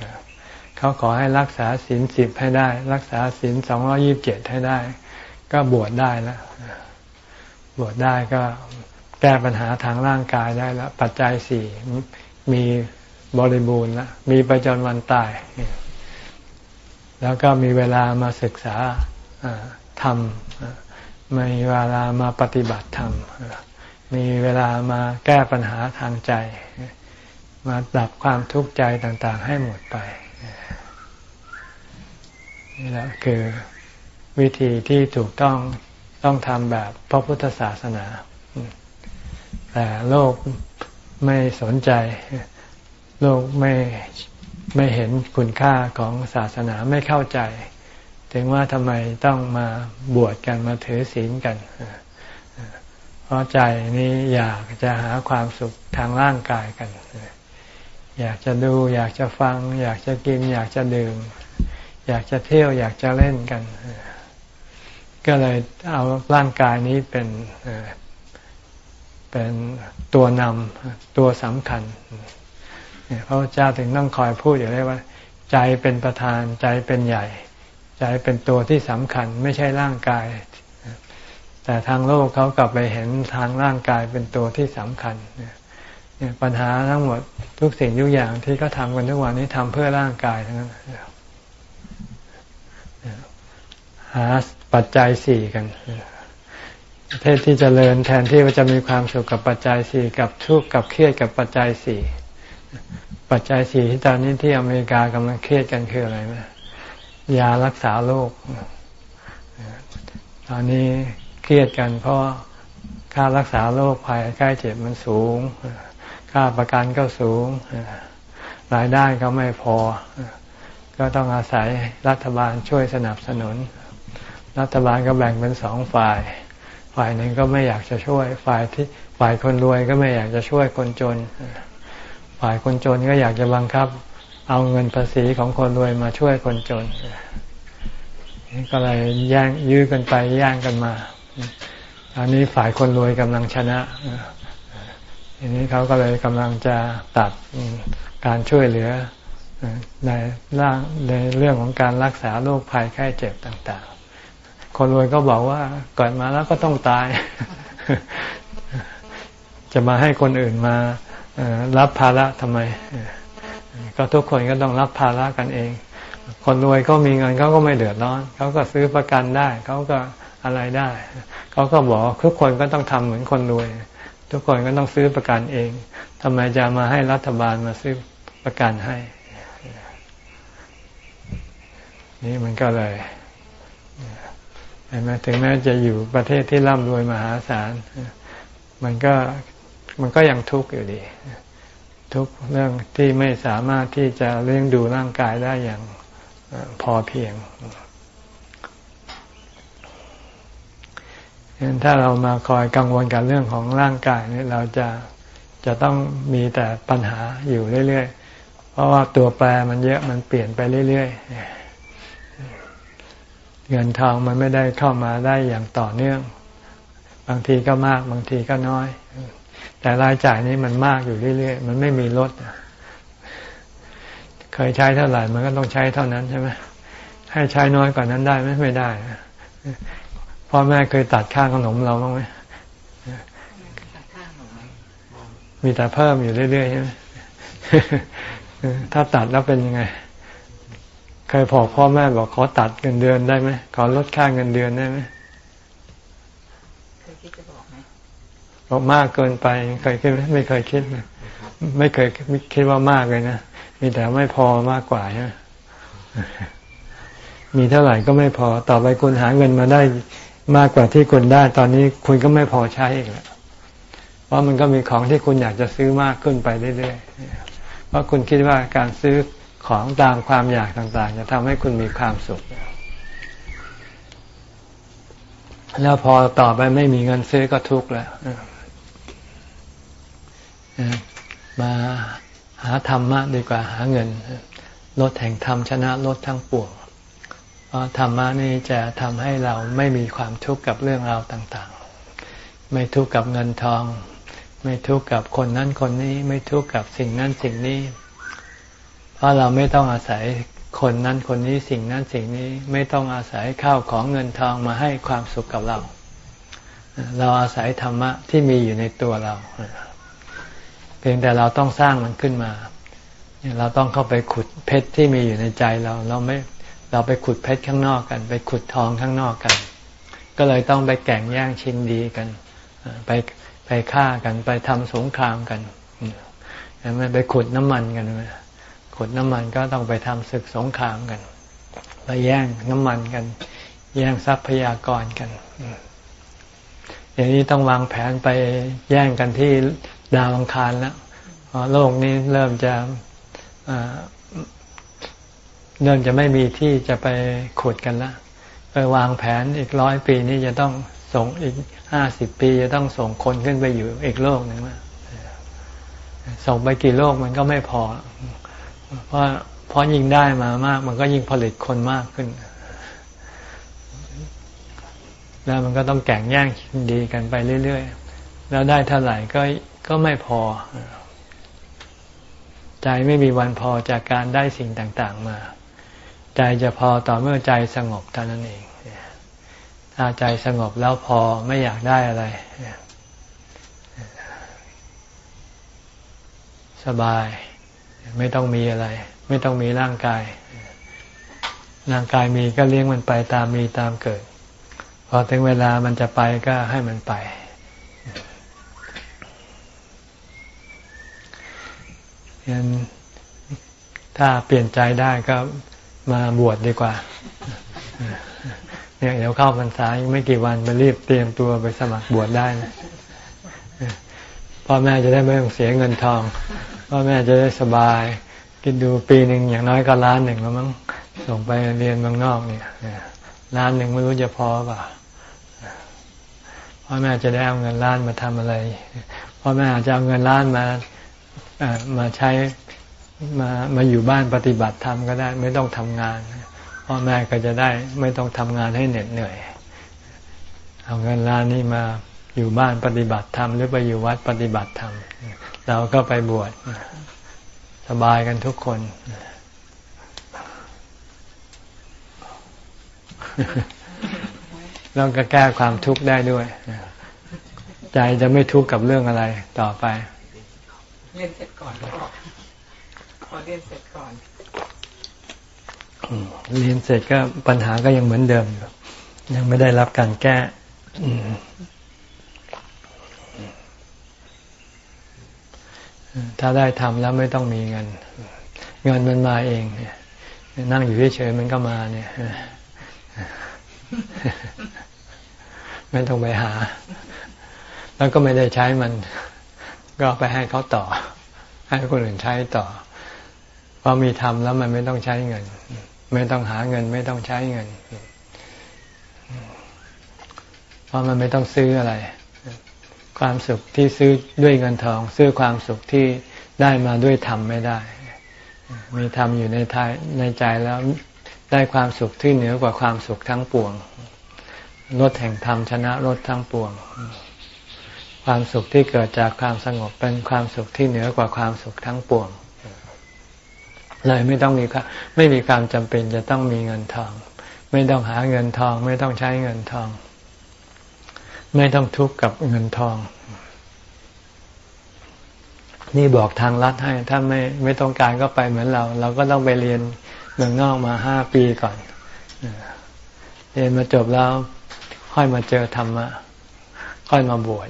เขาขอให้รักษาศีลสิบให้ได้ รักษาศีลสองรอยิบเจ็ดให้ได้ ก็บวชได้แล้วบวชได้ก็แก้ปัญหาทางร่างกายได้แล้ว ปัจจัยสี่มีบริบูรณ์แล้วมีไปจนวันตาย แล้วก็มีเวลามาศึกษาธรรม มีเวลามาปฏิบัติธรรม มีเวลามาแก้ปัญหาทางใจ มาดับความทุกข์ใจต่าง ๆ ให้หมดไป นี่แหละคือวิธีที่ถูกต้องต้องทำแบบพระพุทธศาสนา แต่โลกไม่สนใจ โลกไม่ไม่เห็นคุณค่าของศาสนาไม่เข้าใจ ถึงว่าทำไมต้องมาบวชกันมาถือศีลกัน เพราะใจนี้อยากจะหาความสุขทางร่างกายกัน อยากจะดูอยากจะฟัง อยากจะกิน อยากจะดื่ม อยากจะเที่ยวอยากจะเล่นกัน ก็เลยเอาร่างกายนี้เป็นเป็นตัวนำตัวสำคัญพระเจ้าถึงต้องคอยพูดอย่างนี้ว่า ใจเป็นประธานใจเป็นใหญ่ ใจเป็นตัวที่สำคัญไม่ใช่ร่างกาย แต่ทางโลกเขากลับไปเห็นทางร่างกายเป็นตัวที่สำคัญเนี่ยปัญหาทั้งหมดทุกสิ่งทุกอย่างที่เขาทำกันทุกวันนี้ทำเพื่อร่างกายทั้งนั้นหาปัจจัยสี่กันประเทศที่จเจริญแทนที่ว่าจะมีความสุขกับปัจจัยสี่กับทุกข์กับเครียดกับปัจจัยสี่ปัจจัยสี่ที่ตอนนี้ที่อเมริกากำลังเครียดกันคืออะไรไหม ยารักษาโรคตอนนี้เครียดกันเพราะค่ารักษาโรคภัยใกล้เจ็บมันสูง ค่าประกันก็สูง รายได้ก็ไม่พอ ก็ต้องอาศัยรัฐบาลช่วยสนับสนุน รัฐบาลก็แบ่งเป็นสองฝ่าย ฝ่ายหนึ่งก็ไม่อยากจะช่วย ฝ่ายที่ฝ่ายคนรวยก็ไม่อยากจะช่วยคนจน ฝ่ายคนจนก็อยากจะบังคับ เอาเงินภาษีของคนรวยมาช่วยคนจน ก็เลยแย่งยื้อกันไปแย่งกันมา อันนี้ฝ่ายคนรวยกำลังชนะทีนี้เขาก็เลยกำลังจะตัดการช่วยเหลือในร่างในเรื่องของการรักษาโรคภัยไข้เจ็บต่าง ๆ คนรวยก็บอกว่าเกิดมาแล้วก็ต้องตาย จะมาให้คนอื่นมารับภาระทำไม ก็ทุกคนก็ต้องรับภาระกันเอง คนรวยเขามีเงินเขาก็ไม่เดือดร้อนเขาก็ซื้อประกันได้เขาก็อะไรได้เขาก็บอกทุกคนก็ต้องทำเหมือนคนรวย ทุกคนก็ต้องซื้อประกันเองทำไมจะมาให้รัฐบาลมาซื้อประกันให้ นี่มันก็เลยเห็นไหมถึงแม้จะอยู่ประเทศที่ร่ำรวยมหาศาลมันก็มันก็ยังทุกข์อยู่ดี ทุกเรื่องที่ไม่สามารถที่จะเลี้ยงดูร่างกายได้อย่างพอเพียงฉะนั้นถ้าเรามาคอยกังวลกับเรื่องของร่างกายนี่เราจะจะต้องมีแต่ปัญหาอยู่เรื่อยๆ เพราะว่าตัวแปรมันเยอะมันเปลี่ยนไปเรื่อยๆ เงินทองมันไม่ได้เข้ามาได้อย่างต่อเนื่อง บางทีก็มากบางทีก็น้อย แต่รายจ่ายนี้มันมากอยู่เรื่อยๆ มันไม่มีลดเคยใช้เท่าไหร่มันก็ต้องใช้เท่านั้นใช่ไหมให้ใช้น้อยกว่านั้นได้ไหมไม่ได้พ่อแม่เคยตัดค่าขนมเราบ้างไหมมีแต่เพิ่มอยู่เรื่อยๆใช่ไหมถ้าตัดแล้วเป็นยังไง เคยพอพ่อแม่บอกขอตัดเงินเดือนได้ไหมขอลดค่าเงินเดือนได้ไหม บอกมากเกินไปเคยคิดไม่เคยคิดไม่เคยคิดว่ามากเลยนะมีแต่ไม่พอมากกว่าใช่ไหมมีเท่าไหร่ก็ไม่พอ ต่อไปคุณหาเงินมาได้มากกว่าที่คุณได้ ตอนนี้คุณก็ไม่พอใช้อีกแล้วเพราะมันก็มีของที่คุณอยากจะซื้อมากขึ้นไปเรื่อยๆ เพราะคุณคิดว่าการซื้อของตามความอยากต่าง ๆ จะทำให้คุณมีความสุข แล้วพอต่อไปไม่มีเงินซื้อก็ทุกข์แล้ว มาหาธรรมะดีกว่าหาเงินลดแห่งธรรมชนะลดทั้งปวงเพราะธรรมะนี่จะทำให้เราไม่มีความทุกข์กับเรื่องราวต่างๆ ไม่ทุกข์กับเงินทอง ไม่ทุกข์กับคนนั้นคนนี้ ไม่ทุกข์กับสิ่งนั้นสิ่งนี้ เพราะเราไม่ต้องอาศัยคนนั้นคนนี้สิ่งนั้นสิ่งนี้ไม่ต้องอาศัยข้าวของเงินทองมาให้ความสุขกับเรา เราอาศัยธรรมะที่มีอยู่ในตัวเรา เพียงแต่เราต้องสร้างมันขึ้นมาเราต้องเข้าไปขุดเพชรที่มีอยู่ในใจเราเราไม่เราไปขุดเพชรข้างนอกกัน ไปขุดทองข้างนอกกัน ก็เลยต้องไปแก่งแย่งชิงดีกัน ไปไปฆ่ากันไปทำสงครามกันไม่ไปขุดน้ำมันกันขุดน้ำมันก็ต้องไปทำศึกสงครามกันไปแย่งน้ำมันกัน แย่งทรัพยากรกันอย่างนี้ต้องวางแผนไปแย่งกันที่ ดาวอังคารแล้วโลกนี้เริ่มจะเริ่มจะไม่มีที่จะไปขุดกันละไปวางแผนอีกร้อยปีนี้จะต้องส่งอีกห้าสิบปี จะต้องส่งคนขึ้นไปอยู่อีกโลกหนึ่งละส่งไปกี่โลกมันก็ไม่พอ เพราะเพราะยิ่งได้มามาก มันก็ยิ่งผลิตคนมากขึ้น แล้วมันก็ต้องแข่งแย่งดีกันไปเรื่อยๆ แล้วได้เท่าไหร่ก็ ก็ไม่พอ ใจไม่มีวันพอจากการได้สิ่งต่างๆมา ใจจะพอต่อเมื่อใจสงบเท่านั้นเองถ้าใจสงบแล้วพอไม่อยากได้อะไร สบาย ไม่ต้องมีอะไร ไม่ต้องมีร่างกาย ร่างกายมีก็เลี้ยงมันไปตามมีตามเกิด พอถึงเวลามันจะไปก็ให้มันไป ยันถ้าเปลี่ยนใจได้ก็มาบวชดดีกว่า เนี่ยเดี๋ยวเข้าพรรษาไม่กี่วันไปรีบเตรียมตัวไปสมัครบวชได้นะพ่อแม่จะได้ไม่ต้องเสียเงินทอง พ่อแม่จะได้สบายคิดดูปีหนึ่งอย่างน้อยก็ล้านหนึ่งแล้วมั้งส่งไปเรียนเมืองนอกเนี่ยล้านหนึ่งไม่รู้จะพอป่ะพ่อแม่จะได้เอาเงินล้านมาทำอะไรพ่อแม่อาจจะเอาเงินล้านมา มาใช้มามาอยู่บ้านปฏิบัติธรรมก็ได้ ไม่ต้องทำงานพ่อแม่ก็จะได้ไม่ต้องทำงานให้เหน็ดเหนื่อย เอาเงินล้านนี้มาอยู่บ้านปฏิบัติธรรมหรือไปอยู่วัดปฏิบัติธรรมเราก็ไปบวชสบายกันทุกคนเราก็แก้ความทุกข์ได้ด้วย ใจจะไม่ทุกข์กับเรื่องอะไรต่อไป เรียนเสร็จก่อนขอเรียนเสร็จก่อนเรียนเสร็จก็ปัญหาก็ยังเหมือนเดิมอยู่ยังไม่ได้รับการแก้ถ้าได้ทำแล้วไม่ต้องมีเงิน เงินมันมาเองเนี่ยนั่งอยู่เฉยๆมันก็มาเนี่ยไม่ต้องไปหา แล้วก็ไม่ได้ใช้มัน ก็ไปให้เขาต่อ ให้คนอื่นใช้ต่อพอมีทำแล้วมันไม่ต้องใช้เงิน ไม่ต้องหาเงิน ไม่ต้องใช้เงิน เพราะมันไม่ต้องซื้ออะไร ความสุขที่ซื้อด้วยเงินทอง ซื้อความสุขที่ได้มาด้วยธรรมไม่ได้ มีธรรมอยู่ในทายในใจแล้วได้ความสุขที่เหนือกว่าความสุขทั้งปวงลดแห่งธรรมชนะลดทั้งปวง ความสุขที่เกิดจากความสงบเป็นความสุขที่เหนือกว่าความสุขทั้งปวงเลยไม่ต้องมีไม่มีความจำเป็นจะต้องมีเงินทอง ไม่ต้องหาเงินทอง ไม่ต้องใช้เงินทอง ไม่ต้องทุกข์กับเงินทอง นี่บอกทางลัดให้ ถ้าไม่ไม่ต้องการก็ไปเหมือนเรา เราก็ต้องไปเรียนเมืองนอกมาห้าปีก่อนเรียนมาจบแล้ว ค่อยมาเจอธรรมะค่อยมาบวช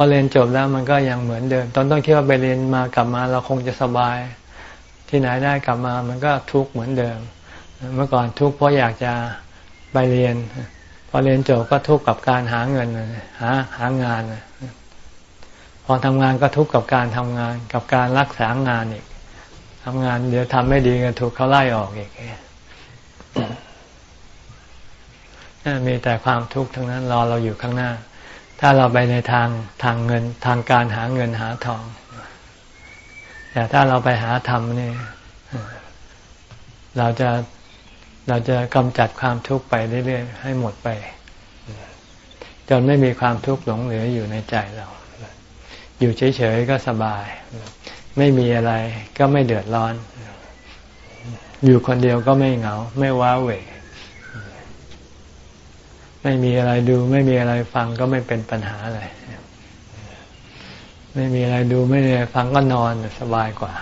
อเรียนจบแล้วมันก็ยังเหมือนเดิม ตอนต้องคิดว่าไปเรียนมากลับมาเราคงจะสบาย ที่ไหนได้กลับมามันก็ทุกข์เหมือนเดิม เมื่อก่อนทุกข์เพราะอยากจะไปเรียน พอเรียนจบก็ทุกข์กับการหาเงินหาหางาน พอทำงานก็ทุกข์กับการทำงาน กับการรักษางานอีกทำงานเดี๋ยวทำไม่ดีก็ถูกเขาไล่ออกอีกมีแต่ความทุกข์ทั้งนั้นรอเราอยู่ข้างหน้า ถ้าเราไปในทางทางเงินทางการหาเงินหาทอง แต่ถ้าเราไปหาธรรมนี่เราจะเราจะกำจัดความทุกข์ไปเรื่อยๆให้หมดไปจจนไม่มีความทุกข์หลงเหลืออยู่ในใจเรา อยู่เฉยๆก็สบาย ไม่มีอะไรก็ไม่เดือดร้อน อยู่คนเดียวก็ไม่เหงา ไม่ว้าเหว ไม่มีอะไรดู ไม่มีอะไรฟังก็ไม่เป็นปัญหาอะไรไม่มีอะไรดูไม่มีอะไรฟังก็นอนสบายกว่า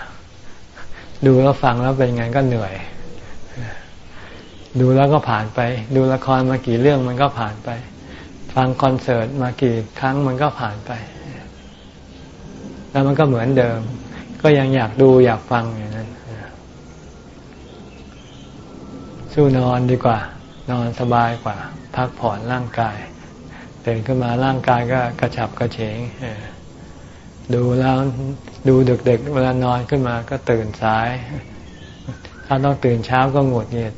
ดูแล้วฟังแล้วเป็นไงก็เหนื่อย ดูแล้วก็ผ่านไป ดูละครมากี่เรื่องมันก็ผ่านไป ฟังคอนเสิร์ตมากี่ครั้งมันก็ผ่านไป แล้วมันก็เหมือนเดิม ก็ยังอยากดูอยากฟังอย่างนั้นสู้นอนดีกว่า นอนสบายกว่า พักผ่อนร่างกายตื่นขึ้นมาร่างกายก็กระฉับกระเฉงดูแล้วดูเดึกๆเวลานอนขึ้นมาก็ตื่นสาย ถ้าต้องตื่นเช้าก็หงดหงิด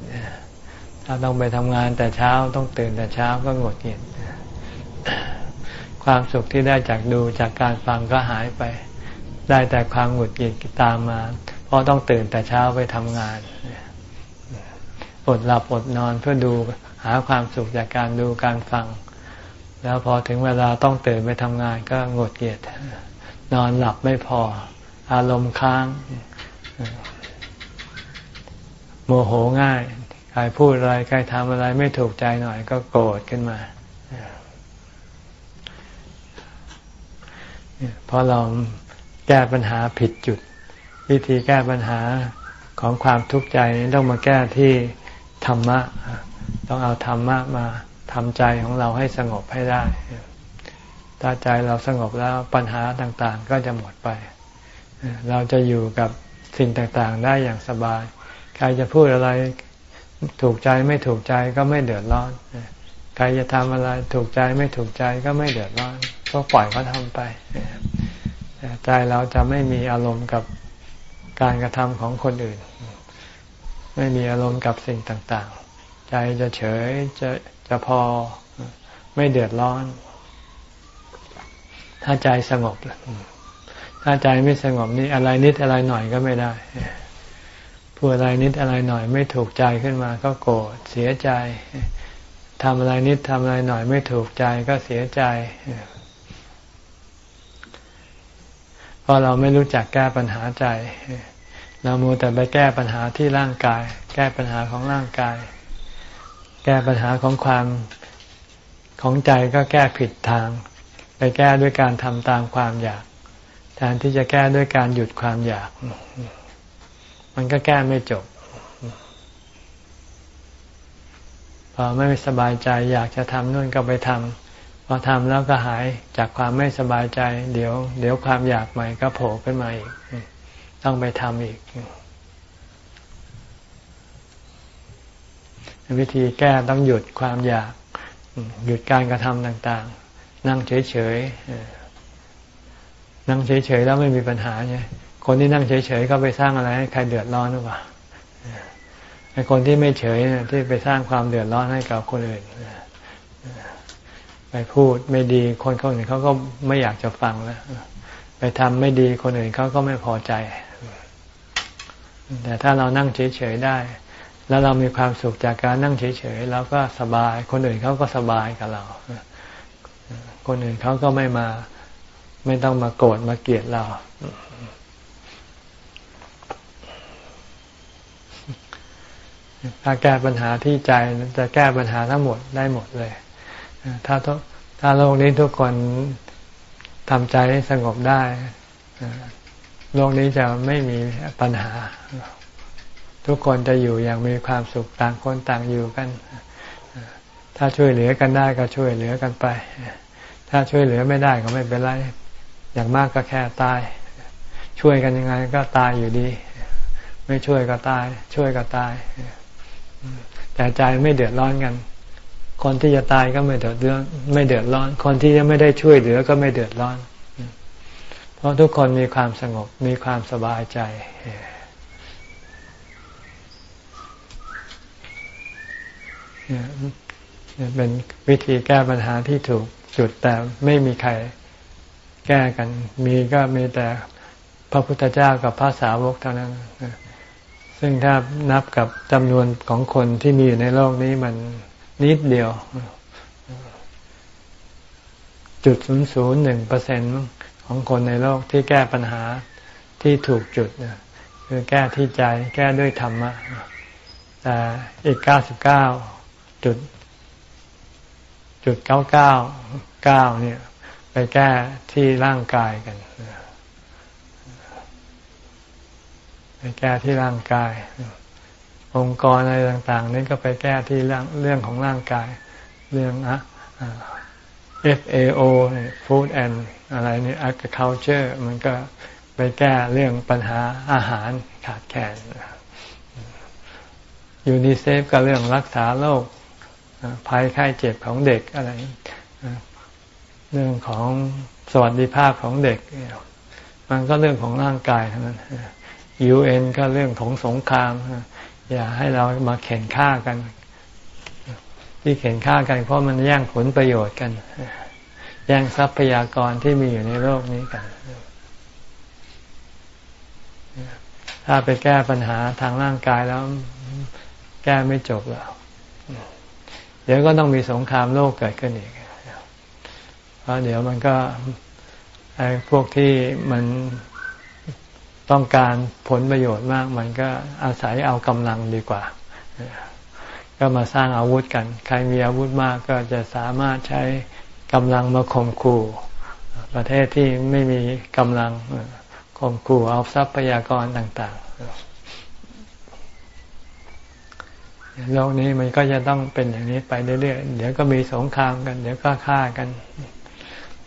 ถ้าต้องไปทำงานแต่เช้าต้องตื่นแต่เช้าก็หงดหงิดความสุขที่ได้จากดูจากการฟังก็หายไป ได้แต่ความหงุดหงิดตามมา เพราะต้องตื่นแต่เช้าไปทำงาน อดหลับอดนอนเพื่อดูหาความสุขจากการดูการฟัง แล้วพอถึงเวลาต้องตื่นไปทำงานก็หงดเกียดนอนหลับไม่พอ อารมณ์ค้าง โมโหง่ายใครพูดอะไรใครทำอะไรไม่ถูกใจหน่อยก็โกรธขึ้นมาเพราะเราแก้ปัญหาผิดจุด วิธีแก้ปัญหาของความทุกข์ใจต้องมาแก้ที่ ธรรมะ ต้องเอาธรรมะมาทำใจของเราให้สงบให้ได้ ถ้าใจเราสงบแล้วปัญหาต่างๆ ก็จะหมดไป เราจะอยู่กับสิ่งต่างๆ ได้อย่างสบาย ใครจะพูดอะไรถูกใจไม่ถูกใจก็ไม่เดือดร้อน ใครจะทำอะไรถูกใจไม่ถูกใจก็ไม่เดือดร้อน ก็ปล่อยเขาทำไป ใจเราจะไม่มีอารมณ์กับการกระทำของคนอื่น ไม่มีอารมณ์กับสิ่งต่างๆ ใจจะเฉยจะจะพอไม่เดือดร้อน ถ้าใจสงบถ้าใจไม่สงบนี่อะไรนิดอะไรหน่อยก็ไม่ได้พูดอะไรนิดอะไรหน่อย ไม่ถูกใจขึ้นมา ก็โกรธเสียใจทำอะไรนิดทำอะไรหน่อย ไม่ถูกใจก็เสียใจเพราะเราไม่รู้จักแก้ปัญหาใจ เรามัวแต่ไปแก้ปัญหาที่ร่างกาย แก้ปัญหาของร่างกาย แก้ปัญหาของความของใจก็แก้ผิดทาง ไปแก้ด้วยการทำตามความอยาก แทนที่จะแก้ด้วยการหยุดความอยาก มันก็แก้ไม่จบพอไม่สบายใจอยากจะทำนู่นก็ไปทำพอทำแล้วก็หายจากความไม่สบายใจ เดี๋ยว เดี๋ยวความอยากใหม่ก็โผล่ขึ้นมาอีก ต้องไปทำอีก วิธีแก้ต้องหยุดความอยาก หยุดการกระทำต่างๆ นั่งเฉยๆนั่งเฉยๆแล้วไม่มีปัญหาไงคนที่นั่งเฉยๆก็ไปสร้างอะไรให้ใครเดือดร้อนหรือเปล่าไอ้คนที่ไม่เฉยที่ไปสร้างความเดือดร้อนให้กับคนอื่นไปพูดไม่ดีคนคนอื่นเขาก็ไม่อยากจะฟังแล้ว ไปทำไม่ดีคนอื่นเขาก็ไม่พอใจ แต่ถ้าเรานั่งเฉยๆได้ แล้วเรามีความสุขจากการนั่งเฉยๆแล้วก็สบาย คนอื่นเขาก็สบายกับเรา คนอื่นเขาก็ไม่มาไม่ต้องมาโกรธมาเกลียดเราถ้าแก้ปัญหาที่ใจจะแก้ปัญหาทั้งหมดได้หมดเลย ถ้าถ้าโลกนี้ทุกคนทำใจให้สงบได้ โลกนี้จะไม่มีปัญหา ทุกคนจะอยู่อย่างมีความสุขต่างคนต่างอยู่กัน ถ้าช่วยเหลือกันได้ก็ช่วยเหลือกันไป ถ้าช่วยเหลือไม่ได้ก็ไม่เป็นไร อย่างมากก็แค่ตาย ช่วยกันยังไงก็ตายอยู่ดี ไม่ช่วยก็ตาย ช่วยก็ตาย แต่ใจไม่เดือดร้อนกัน คนที่จะตายก็ไม่เดือดร้อน ไม่เดือดร้อน คนที่ยังไม่ได้ช่วยเหลือก็ไม่เดือดร้อน เพราะทุกคนมีความสงบมีความสบายใจ เป็นวิธีแก้ปัญหาที่ถูกจุดแต่ไม่มีใครแก้กัน มีก็มีแต่พระพุทธเจ้ากับพระสาวกเท่านั้น ซึ่งถ้านับกับจำนวนของคนที่มีอยู่ในโลกนี้มันนิดเดียว จุดศูนย์ศูนย์หนึ่งเปอร์เซ็นต์ ของคนในโลกที่แก้ปัญหาที่ถูกจุดคือแก้ที่ใจแก้ด้วยธรรมะแต่อีกเก้าสิบเก้าจุดจุดเก้าเก้าเก้าเนี่ย ไปแก้ที่ร่างกายกันไปแก้ที่ร่างกาย องค์กรอะไรต่าง ๆ นี่ก็ไปแก้ที่เรื่องเรื่องของร่างกาย เรื่องอะ FAO Food and อะไรนี่ Agriculture มันก็ไปแก้เรื่องปัญหาอาหารขาดแคลนยูนิเซฟก็เรื่องรักษาโรคภัยไข้เจ็บของเด็กอะไร เรื่องของสวัสดิภาพของเด็ก มันก็เรื่องของร่างกายเท่านั้นยูเอ็นก็เรื่องของสงคราม อย่าให้เรามาแข่งฆ่ากัน ที่แข่งฆ่ากันเพราะมันแย่งผลประโยชน์กัน แย่งทรัพยากรที่มีอยู่ในโลกนี้กัน ถ้าไปแก้ปัญหาทางร่างกายแล้ว แก้ไม่จบแล้วเดี๋ยวก็ต้องมีสงครามโลกเกิดขึ้นอีกเพราะเดี๋ยวมันก็ไอ้พวกที่มันต้องการผลประโยชน์มาก มันก็อาศัยเอากำลังดีกว่า ก็มาสร้างอาวุธกัน ใครมีอาวุธมากก็จะสามารถใช้กำลังมาข่มขู่ประเทศที่ไม่มีกำลังข่มขู่เอาทรัพยากรต่างๆโลกนี้มันก็จะต้องเป็นอย่างนี้ไปเรื่อยๆ เดี๋ยวก็มีสงครามกัน เดี๋ยวก็ฆ่ากัน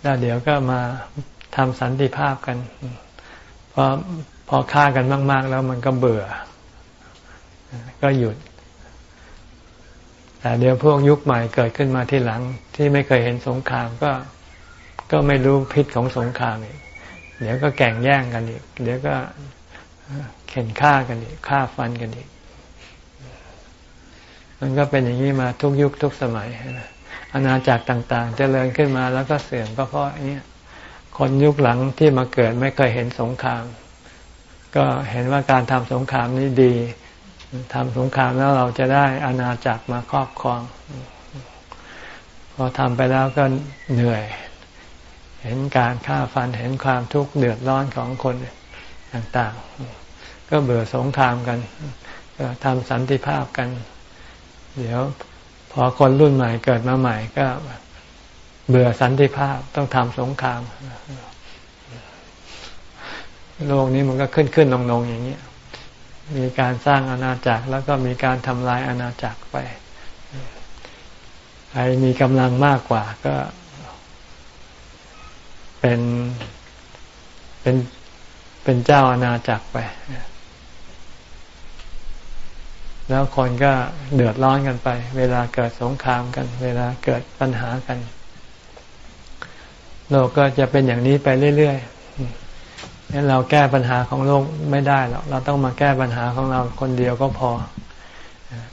แล้วเดี๋ยวก็มาทำสันติภาพกัน เพราะพอฆ่ากันมาก ๆ แล้วมันก็เบื่อ ก็หยุด แต่เดี๋ยวพวกยุคใหม่เกิดขึ้นมาที่หลัง ที่ไม่เคยเห็นสงครามก็ก็ไม่รู้พิษของสงครามอีก เดี๋ยวก็แก่งแย่งกันอีก เดี๋ยวก็เข็นฆ่ากันอีกฆ่าฟันกันอีก มันก็เป็นอย่างนี้มาทุกยุคทุกสมัยอาณาจักรต่างๆจเจริญขึ้นมาแล้วก็เสื่อมก็เพราะนี้คนยุคหลังที่มาเกิดไม่เคยเห็นสงคราม ก็เห็นว่าการทำสงครามนี้ดี ทำสงครามแล้วเราจะได้อาณาจักรมาครอบครอง พอทำไปแล้วก็เหนื่อย เห็นการฆ่าฟันเห็นความทุกข์เดือดร้อนของคนต่างๆ ก็เบื่อสงครามกัน ก็ทำสันติภาพกัน เดี๋ยวพอคนรุ่นใหม่เกิดมาใหม่ก็เบื่อสันติภาพต้องทำสงครามโลกนี้มันก็ขึ้นขึ้นลงลงอย่างนี้ มีการสร้างอาณาจักร แล้วก็มีการทำลายอาณาจักรไปใครมีกำลังมากกว่าก็ เป็นเป็นเป็นเจ้าอาณาจักรไป แล้วคนก็เดือดร้อนกันไป เวลาเกิดสงครามกัน เวลาเกิดปัญหากัน โลกก็จะเป็นอย่างนี้ไปเรื่อยๆ งั้นเราแก้ปัญหาของโลกไม่ได้หรอกเราต้องมาแก้ปัญหาของเราคนเดียวก็พอ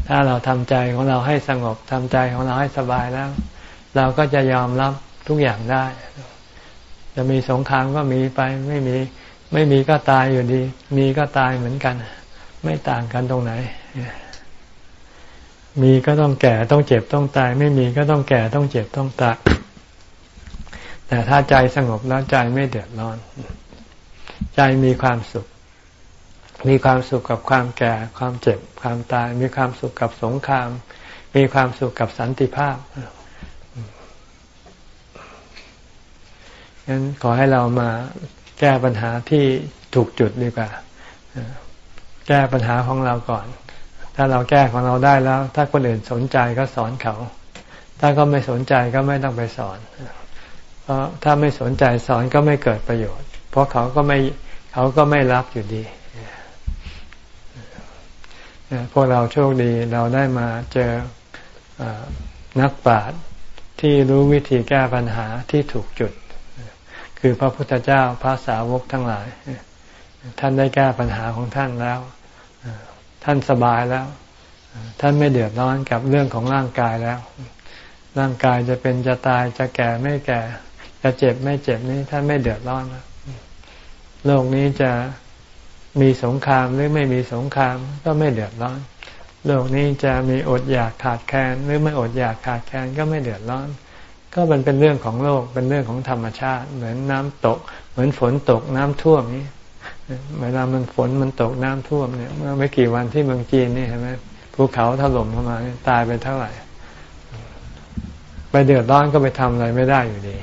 ถ้าเราทำใจของเราให้สงบทำใจของเราให้สบายแล้ว เราก็จะยอมรับทุกอย่างได้ จะมีสงครามก็มีไปไม่มีไม่มีก็ตายอยู่ดี มีก็ตายเหมือนกัน ไม่ต่างกันตรงไหน มีก็ต้องแก่ต้องเจ็บต้องตาย ไม่มีก็ต้องแก่ต้องเจ็บต้องตายแต่ถ้าใจสงบแล้วใจไม่เดือดร้อน ใจมีความสุข มีความสุขกับความแก่ ความเจ็บ ความตาย มีความสุขกับสงคราม มีความสุขกับสันติภาพงั้นขอให้เรามาแก้ปัญหาที่ถูกจุดดีกว่า แก้ปัญหาของเราก่อน ถ้าเราแก้ของเราได้แล้ว ถ้าคนอื่นสนใจก็สอนเขา ถ้าก็ไม่สนใจก็ไม่ต้องไปสอน เพราะถ้าไม่สนใจสอนก็ไม่เกิดประโยชน์ เพราะเขาก็ไม่เขาก็ไม่รับอยู่ดีพวกเราโชคดีเราได้มาเจออนักปราชญ์ที่รู้วิธีแก้ปัญหาที่ถูกจุด คือพระพุทธเจ้าพระสาวกทั้งหลาย ท่านได้แก้ปัญหาของท่านแล้ว ท่านสบายแล้ว ท่านไม่เดือดร้อนกับเรื่องของร่างกายแล้ว ร่างกายจะเป็นจะตายจะแก่ไม่แก่ จะเจ็บไม่เจ็บนี้ท่านไม่เดือดร้อนแล้ว โลกนี้จะมีสงครามหรือไม่มีสงครามก็ไม่เดือดร้อน โลกนี้จะมีอดอยากขาดแคลนหรือไม่อดอยากขาดแคลนก็ไม่เดือดร้อน ก็มันเป็นเรื่องของโลกเป็นเรื่องของธรรมชาติ เหมือนน้ำตก เหมือนฝนตกน้ำท่วมนี้เวลามันฝนมันตกน้ำท่วมเนี่ยเมื่อไม่กี่วันที่เมืองจีนนี่เห็นไหมภูเขาถล่มเข้ามาตายไปเท่าไหร่ ไปเดือดร้อนก็ไปทำอะไรไม่ได้อยู่ดี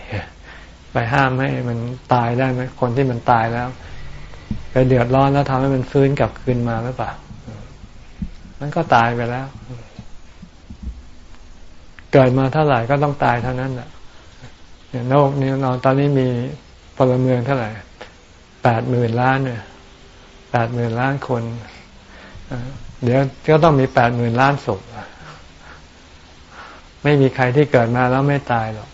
ไปห้ามให้มันตายได้ไหมคนที่มันตายแล้ว ไปเดือดร้อนแล้วทำให้มันฟื้นกลับคืนมาหรือเปล่ามันก็ตายไปแล้ว เกิดมาเท่าไหร่ก็ต้องตายเท่านั้นแหละโลกนี้เราตอนนี้มีพลเมืองเท่าไหร่แปดหมื่นล้านเนี่ยแปดหมื่นล้านคนเดี๋ยวก็ต้องมีแปดหมื่นล้านศพไม่มีใครที่เกิดมาแล้วไม่ตายหรอก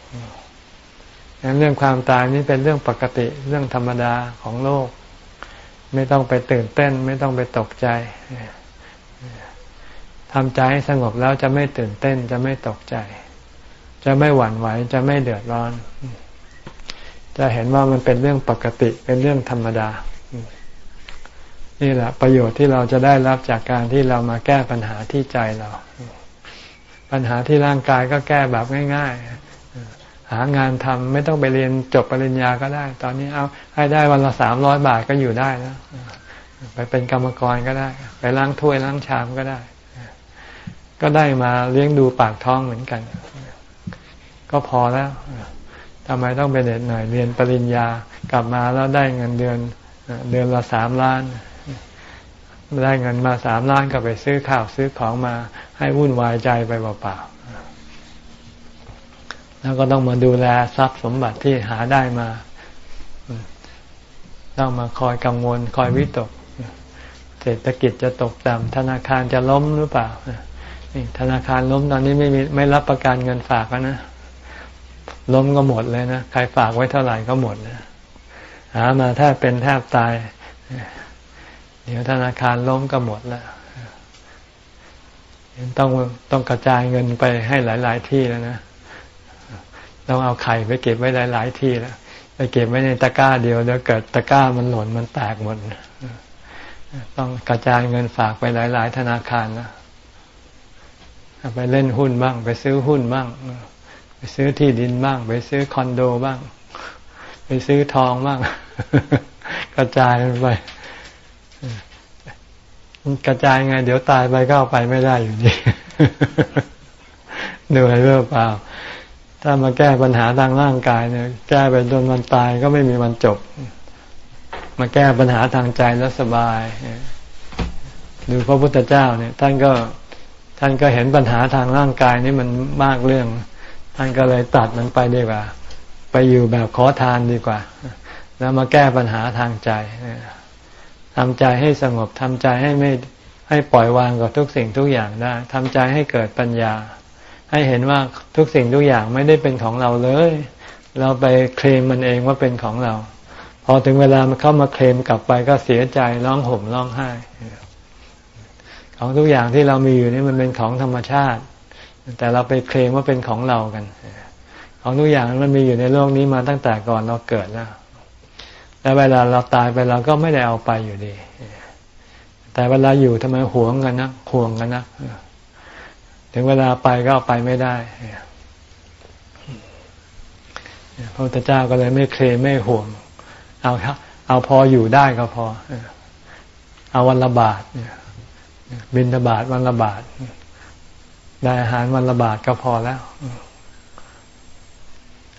เรื่องความตายนี่เป็นเรื่องปกติเรื่องธรรมดาของโลก ไม่ต้องไปตื่นเต้น ไม่ต้องไปตกใจทำใจให้สงบแล้วจะไม่ตื่นเต้นจะไม่ตกใจ จะไม่หวั่นไหวจะไม่เดือดร้อน จะเห็นว่ามันเป็นเรื่องปกติเป็นเรื่องธรรมดา นี่แหละ ประโยชน์ที่เราจะได้รับจากการที่เรามาแก้ปัญหาที่ใจเรา ปัญหาที่ร่างกายก็แก้แบบง่ายๆ หางานทำไม่ต้องไปเรียนจบปริญญาก็ได้ ตอนนี้เอาให้ได้วันละสามร้อยบาทก็อยู่ได้แล้วไปเป็นกรรมกรก็ได้ ไปล้างถ้วยล้างชามก็ได้ ก็ได้มาเลี้ยงดูปากท้องเหมือนกัน ก็พอแล้วทำไมต้องไปเด็ดหน่อยเรียนปริญญากลับมาแล้วได้เงินเดือนเดือนละสามล้าน ได้เงินมาสามล้านก็ไปซื้อข้าวซื้อของมาให้วุ่นวายใจไปเปล่าๆ แล้วก็ต้องมาดูแลทรัพย์สมบัติที่หาได้มา ต้องมาคอยกังวล คอยวิตก เศรษฐกิจจะตกต่ำธนาคารจะล้มหรือเปล่าธนาคารล้มตอนนี้ไม่มีไม่รับประกันเงินฝากแล้วนะล้มก็หมดเลยนะใครฝากไว้เท่าไหร่ก็หมดนะหามาแทบเป็นแทบตาย เดี๋ยวธนาคารล้มก็หมดแล้วต้องต้องกระจายเงินไปให้หลาย ๆ ที่แล้วนะ ต้องเอาไข่ไปเก็บไว้หลาย ๆ ที่แล้วไปเก็บไว้ในตะกร้าเดียวเดี๋ยวเกิดตะกร้ามันหล่นมันแตกหมดต้องกระจายเงินฝากไปหลาย ๆ ธนาคารนะไปเล่นหุ้นบ้าง ไปซื้อหุ้นบ้าง ไปซื้อที่ดินบ้าง ไปซื้อคอนโดบ้าง ไปซื้อทองบ้าง กระจายไปกระจายไง เดี๋ยวตายไปก็เอาไปไม่ได้อยู่ดีเหนื่อยเรือเปล่า ถ้ามาแก้ปัญหาทางร่างกายเนี่ย แก้ไปจนมันตายก็ไม่มีวันจบ มาแก้ปัญหาทางใจแล้วสบายดูพระพุทธเจ้าเนี่ย ท่านก็ท่านก็เห็นปัญหาทางร่างกายนี่มันมากเรื่อง ท่านก็เลยตัดมันไปดีกว่า ไปอยู่แบบขอทานดีกว่า แล้วมาแก้ปัญหาทางใจทำใจให้สงบทำใจให้ไม่ให้ปล่อยวางกับทุกสิ่งทุกอย่างได้ทำใจให้เกิดปัญญา ให้เห็นว่าทุกสิ่งทุกอย่างไม่ได้เป็นของเราเลย เราไปเคลมมันเองว่าเป็นของเรา พอถึงเวลามันเข้ามาเคลมกลับไปก็เสียใจร้องห่มร้องไห้ ของทุกอย่างที่เรามีอยู่นี่มันเป็นของธรรมชาติ แต่เราไปเคลมว่าเป็นของเรากัน ของทุกอย่างมันมีอยู่ในโลกนี้มาตั้งแต่ก่อนเราเกิดแล้วแล้วเวลาเราตายไปเราก็ไม่ได้เอาไปอยู่ดี แต่เวลาอยู่ทำไมหวงกันนะห่วงกันนะ ถึงเวลาไปก็ไปไม่ได้พระพุทธเจ้าก็เลยไม่เคลมไม่ห่วง เอาเอาพออยู่ได้ก็พอ เอาวันละบาทบินบาทวันละบาทได้อาหารวันละบาทก็พอแล้ว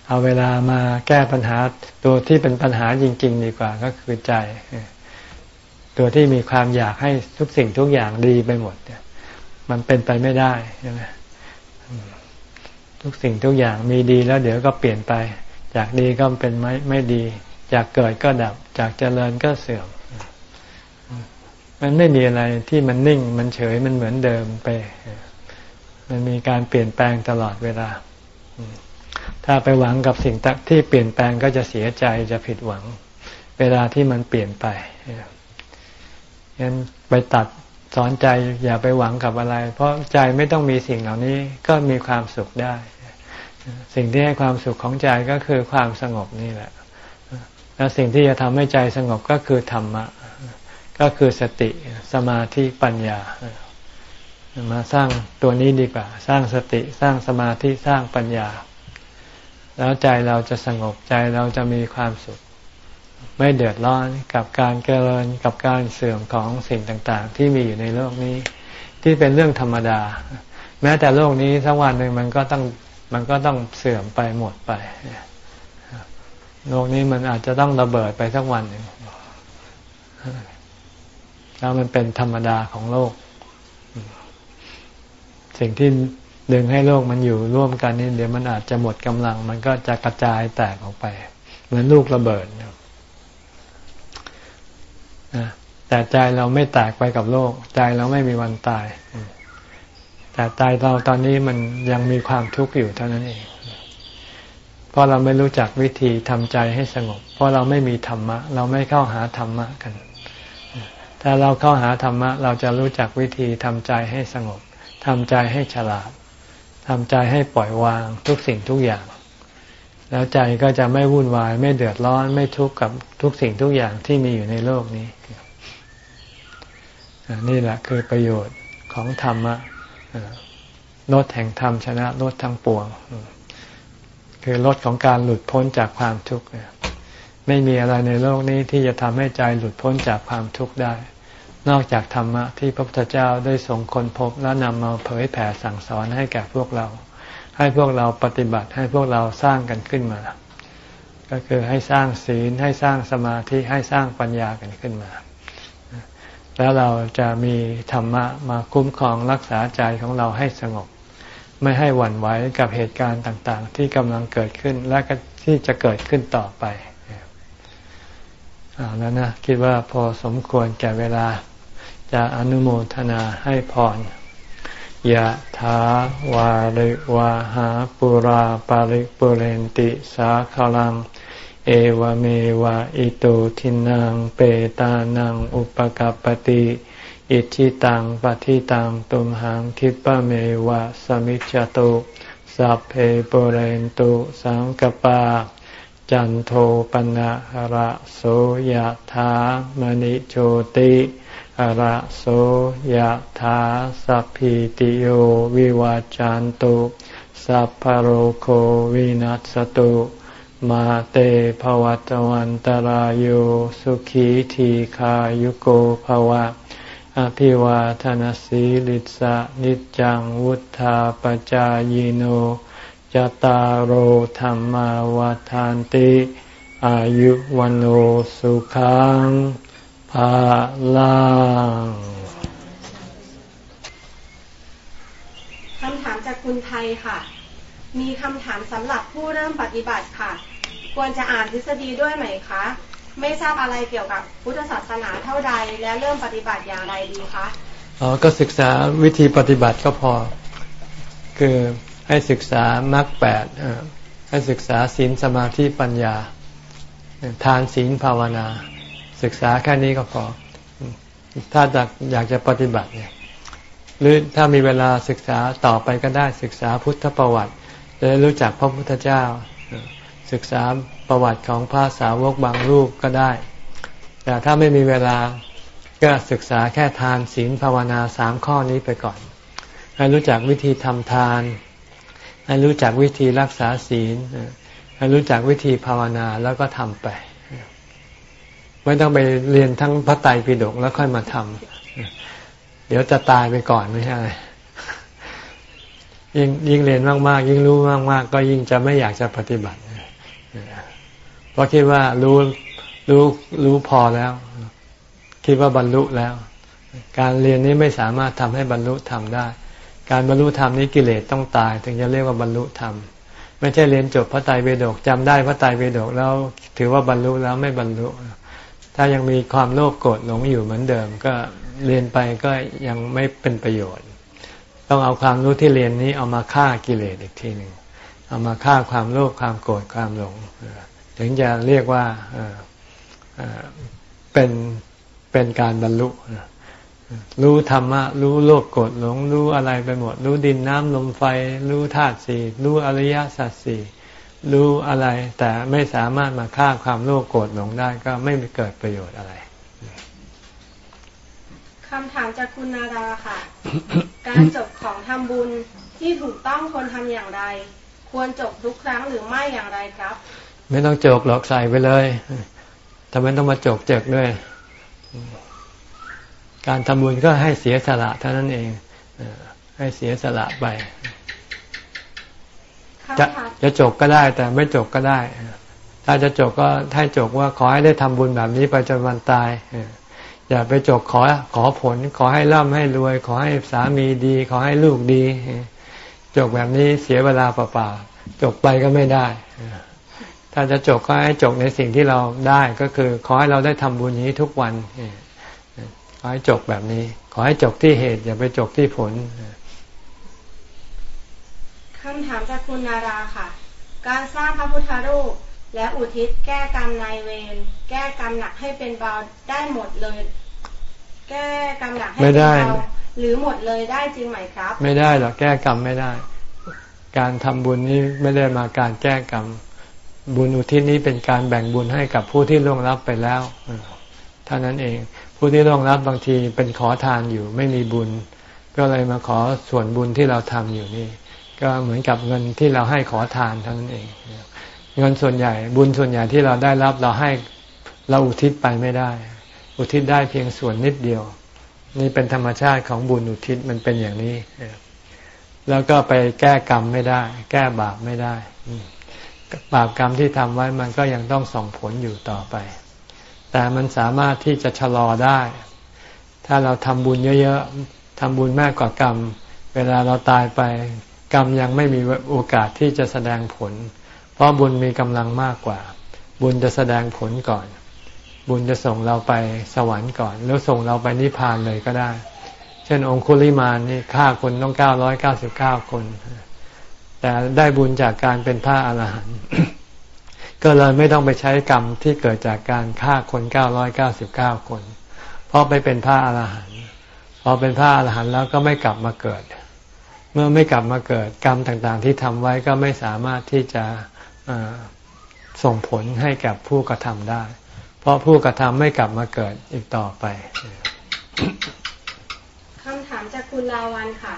เอาเวลามาแก้ปัญหาตัวที่เป็นปัญหาจริง ๆ ดีกว่า ก็คือใจ ตัวที่มีความอยากให้ทุกสิ่งทุกอย่างดีไปหมด มันเป็นไปไม่ได้ใช่ไหมทุกสิ่งทุกอย่างมีดีแล้วเดี๋ยวก็เปลี่ยนไป จากดีก็เป็นไม่ไม่ดี จากเกิดก็ดับ จากเจริญก็เสื่อม มันไม่มีอะไรที่มันนิ่งมันเฉยมันเหมือนเดิมไป มันมีการเปลี่ยนแปลงตลอดเวลา ถ้าไปหวังกับสิ่งที่เปลี่ยนแปลงก็จะเสียใจจะผิดหวัง เวลาที่มันเปลี่ยนไปงั้นไปตัด สอนใจอย่าไปหวังกับอะไร เพราะใจไม่ต้องมีสิ่งเหล่านี้ก็มีความสุขได้ สิ่งที่ให้ความสุขของใจก็คือความสงบนี่แหละ แล้วสิ่งที่จะทำให้ใจสงบก็คือธรรมะ ก็คือสติสมาธิปัญญา มาสร้างตัวนี้ดีกว่า สร้างสติสร้างสมาธิสร้างปัญญา แล้วใจเราจะสงบใจเราจะมีความสุข ไม่เดือดร้อนกับการเกินกับการเสื่อมของสิ่งต่างๆ ที่มีอยู่ในโลกนี้ ที่เป็นเรื่องธรรมดา แม้แต่โลกนี้สักวันหนึ่งมันก็ต้องมันก็ต้องเสื่อมไปหมดไปโลกนี้มันอาจจะต้องระเบิดไปสักวันหนึ่งแล้วมันเป็นธรรมดาของโลก สิ่งที่ดึงให้โลกมันอยู่ร่วมกันนี่เดี๋ยวมันอาจจะหมดกำลัง มันก็จะกระจายแตกออกไป เหมือนลูกระเบิดนะ แต่ใจเราไม่แตกไปกับโลก ใจเราไม่มีวันตาย แต่ใจเราตอนนี้มันยังมีความทุกข์อยู่เท่านั้นเอง เพราะเราไม่รู้จักวิธีทำใจให้สงบ เพราะเราไม่มีธรรมะ เราไม่เข้าหาธรรมะกัน ถ้าเราเข้าหาธรรมะ เราจะรู้จักวิธีทำใจให้สงบทำใจให้ฉลาดทำใจให้ปล่อยวางทุกสิ่งทุกอย่าง แล้วใจก็จะไม่วุ่นวาย ไม่เดือดร้อน ไม่ทุกข์กับทุกสิ่งทุกอย่างที่มีอยู่ในโลกนี้ นี่แหละคือประโยชน์ของธรรมะลดแห่งธรรมชนะลดทั้งปวง คือลดของการหลุดพ้นจากความทุกข์ไม่มีอะไรในโลกนี้ที่จะทำให้ใจหลุดพ้นจากความทุกข์ได้ นอกจากธรรมะที่พระพุทธเจ้าได้ทรงค้นพบและนำมาเผยแผ่สั่งสอนให้แก่พวกเรา ให้พวกเราปฏิบัติให้พวกเราสร้างกันขึ้นมา ก็คือให้สร้างศีลให้สร้างสมาธิให้สร้างปัญญากันขึ้นมา แล้วเราจะมีธรรมะมาคุ้มครองรักษาใจของเราให้สงบ ไม่ให้หวั่นไหวกับเหตุการณ์ต่าง ๆ ที่กำลังเกิดขึ้นและที่จะเกิดขึ้นต่อไปอาแล้วนะ คิดว่าพอสมควรแก่เวลา จะอนุโมทนาให้พร ยะถาวาริวาหาปุราปาริปุเรนติสาคลัง เอวเมวะอิโตทินังเปตานังอุปกปติอิชิตังปฏิตังตุมหังคิปะเมวะสมิจจตุสัพเพปุเรนตุสังกปา จันโทปนะหระโสยธามณิโชติ ระโสยธาสัพพิติโยวิวาจันตุสัพพโรโควินัสตุมาเตภวัตวันตารโยสุขีทีขายุโกภวะ อภิวาทนสีลิสะนิจังวุธาปจายโนจตารโหธรรมาวาทานติ อายุวันโอสุขัง ภาลังคำถามจากคุณไทยค่ะ มีคำถามสำหรับผู้เริ่มปฏิบัติค่ะ ควรจะอ่านทฤษฎีด้วยไหมคะ ไม่ทราบอะไรเกี่ยวกับพุทธศาสนาเท่าใด และเริ่มปฏิบัติอย่างไรดีคะอ๋อก็ศึกษาวิธีปฏิบัติก็พอ คือให้ศึกษามรรคแปดให้ศึกษาศีลสมาธิปัญญา ทานศีลภาวนา ศึกษาแค่นี้ก็พอ ถ้าอยากอยากจะปฏิบัติเนี่ยหรือถ้ามีเวลาศึกษาต่อไปก็ได้ศึกษาพุทธประวัติจะได้รู้จักพระพุทธเจ้า ศึกษาประวัติของพระสาวกบางรูปก็ได้ แต่ถ้าไม่มีเวลาก็ศึกษาแค่ทานศีลภาวนาสามข้อนี้ไปก่อน ให้รู้จักวิธีทำทาน ให้รู้จักวิธีรักษาศีล ให้รู้จักวิธีภาวนาแล้วก็ทำไป ไม่ต้องไปเรียนทั้งพระไตรปิฎกแล้วค่อยมาทำเดี๋ยวจะตายไปก่อนไม่ใช่ยิ่งยิ่งเรียนมากๆ ยิ่งรู้มากๆ ก็ยิ่งจะไม่อยากจะปฏิบัติเพราะคิดว่ารู้รู้รู้พอแล้ว คิดว่าบรรลุแล้ว การเรียนนี้ไม่สามารถทำให้บรรลุทำได้ การบรรลุธรรมนี้กิเลสต้องตาย ถึงจะเรียกว่าบรรลุธรรมไม่ใช่เรียนจบพระไตรปิฎกจำได้พระไตรปิฎกแล้ว ถือว่าบรรลุแล้วไม่บรรลุ ถ้ายังมีความโลภโกรธหลงอยู่เหมือนเดิม ก็เรียนไปก็ยังไม่เป็นประโยชน์ ต้องเอาความรู้ที่เรียนนี้เอามาฆ่ากิเลสอีกทีหนึ่งเอามาฆ่าความโลภความโกรธความหลงถึงจะเรียกว่าเป็นเป็นการบรรลุรู้ธรรมะ รู้โลกกฎหลง รู้อะไรไปหมด รู้ดินน้ำลมไฟ รู้ธาตุสี่รู้อริยสัจสี่ รู้อะไร แต่ไม่สามารถมาฆ่าความโลภโกรธหลงได้ก็ไม่เกิดประโยชน์อะไรคำถามจากคุณนาดาค่ะ การจบของทำบุญที่ถูกต้องควรทำอย่างไร ควรจบทุกครั้งหรือไม่อย่างไรครับ ไม่ต้องจกหรอกใส่ไปเลยทำไมต้องมาจกเจกด้วย การทำบุญก็ให้เสียสละเท่านั้นเองให้เสียสละไป จะจะจกก็ได้แต่ไม่จกก็ได้ ถ้าจะจกก็ให้จกว่าขอให้ได้ทำบุญแบบนี้ไปจนวันตายอย่าไปจกขอขอผล ขอให้ร่ำให้รวย ขอให้สามีดี ขอให้ลูกดีจกแบบนี้เสียเวลาเปล่าๆจกไปก็ไม่ได้ถ้าจะจกก็ให้จกในสิ่งที่เราได้ก็คือ ขอให้เราได้ทำบุญนี้ทุกวันขอให้จกแบบนี้ ขอให้จกที่เหตุ อย่าไปจกที่ผล คำถามจากคุณนาราค่ะ การสร้างพระพุทธรูป และอุทิศแก้กรรมนายเวรแก้กรรมหนักให้เป็นเบาได้หมดเลย แก้กรรมหนักให้เป็นเบาหรือหมดเลยได้จริงไหมครับ ไม่ได้หรอกแก้กรรมไม่ได้ การทำบุญนี้ไม่ได้มาการแก้กรรม บุญอุทิศนี้เป็นการแบ่งบุญให้กับผู้ที่ล่วงลับไปแล้วเท่านั้นเองผู้ที่ล่วงลับบางทีเป็นขอทานอยู่ไม่มีบุญ ก็เลยมาขอส่วนบุญที่เราทำอยู่นี่ ก็เหมือนกับเงินที่เราให้ขอทานเท่านั้นเอง เงินส่วนใหญ่ บุญส่วนใหญ่ที่เราได้รับเราให้เราอุทิศไปไม่ได้ อุทิศได้เพียงส่วนนิดเดียว นี่เป็นธรรมชาติของบุญอุทิศมันเป็นอย่างนี้แล้วก็ไปแก้กรรมไม่ได้ แก้บาปไม่ได้บาปกรรมที่ทำไว้มันก็ยังต้องส่งผลอยู่ต่อไป แต่มันสามารถที่จะชะลอได้ ถ้าเราทำบุญเยอะๆทำบุญมากกว่ากรรม เวลาเราตายไป กรรมยังไม่มีโอกาสที่จะแสดงผล เพราะบุญมีกำลังมากกว่า บุญจะแสดงผลก่อน บุญจะส่งเราไปสวรรค์ก่อน แล้วส่งเราไปนิพพานเลยก็ได้ เช่นองคุลิมานนี่ฆ่าคนต้องเก้าร้อยเก้าสิบเก้าคน แต่ได้บุญจากการเป็นพระอรหันต์ก็เลยไม่ต้องไปใช้กรรมที่เกิดจากการฆ่าคนเก้าร้อยเก้าสิบเก้าคน เพราะไปเป็นพระอรหันต์พอเป็นพระอรหันต์แล้วก็ไม่กลับมาเกิด เมื่อไม่กลับมาเกิดกรรมต่างๆ ที่ทำไว้ก็ไม่สามารถที่จะส่งผลให้กับผู้กระทำได้ เพราะผู้กระทำไม่กลับมาเกิดอีกต่อไปคำถามจากคุณลาวันค่ะ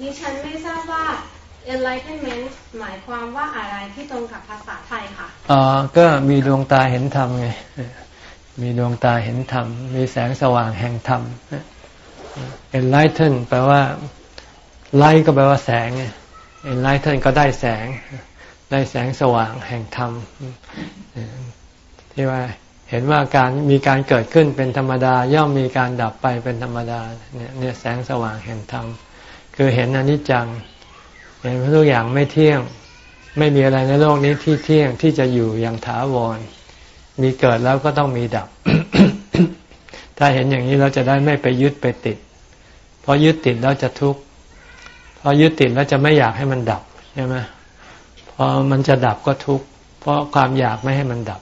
ดิฉันไม่ทราบว่า enlightenment หมายความว่าอะไรที่ตรงกับภาษาไทยค่ะอ๋อก็มีดวงตาเห็นธรรมไง มีดวงตาเห็นธรรม มีแสงสว่างแห่งธรรม enlighten แปลว่า light ก็แปลว่าแสง enlighten ก็ได้แสง ได้แสงสว่างแห่งธรรมที่ว่าเห็นว่าการมีการเกิดขึ้นเป็นธรรมดา ย่อมมีการดับไปเป็นธรรมดาเนี่ยเนี่ยแสงสว่างแห่งธรรมคือเห็นอนิจจัง เห็นทุกอย่างไม่เที่ยง ไม่มีอะไรในโลกนี้ที่เที่ยงที่จะอยู่อย่างถาวร มีเกิดแล้วก็ต้องมีดับ ถ้าเห็นอย่างนี้เราจะได้ไม่ไปยึดไปติด เพราะยึดติดแล้วจะทุกข์ เพราะยึดติดแล้วจะไม่อยากให้มันดับใช่ไหมพอมันจะดับก็ทุกข์เพราะความอยากไม่ให้มันดับ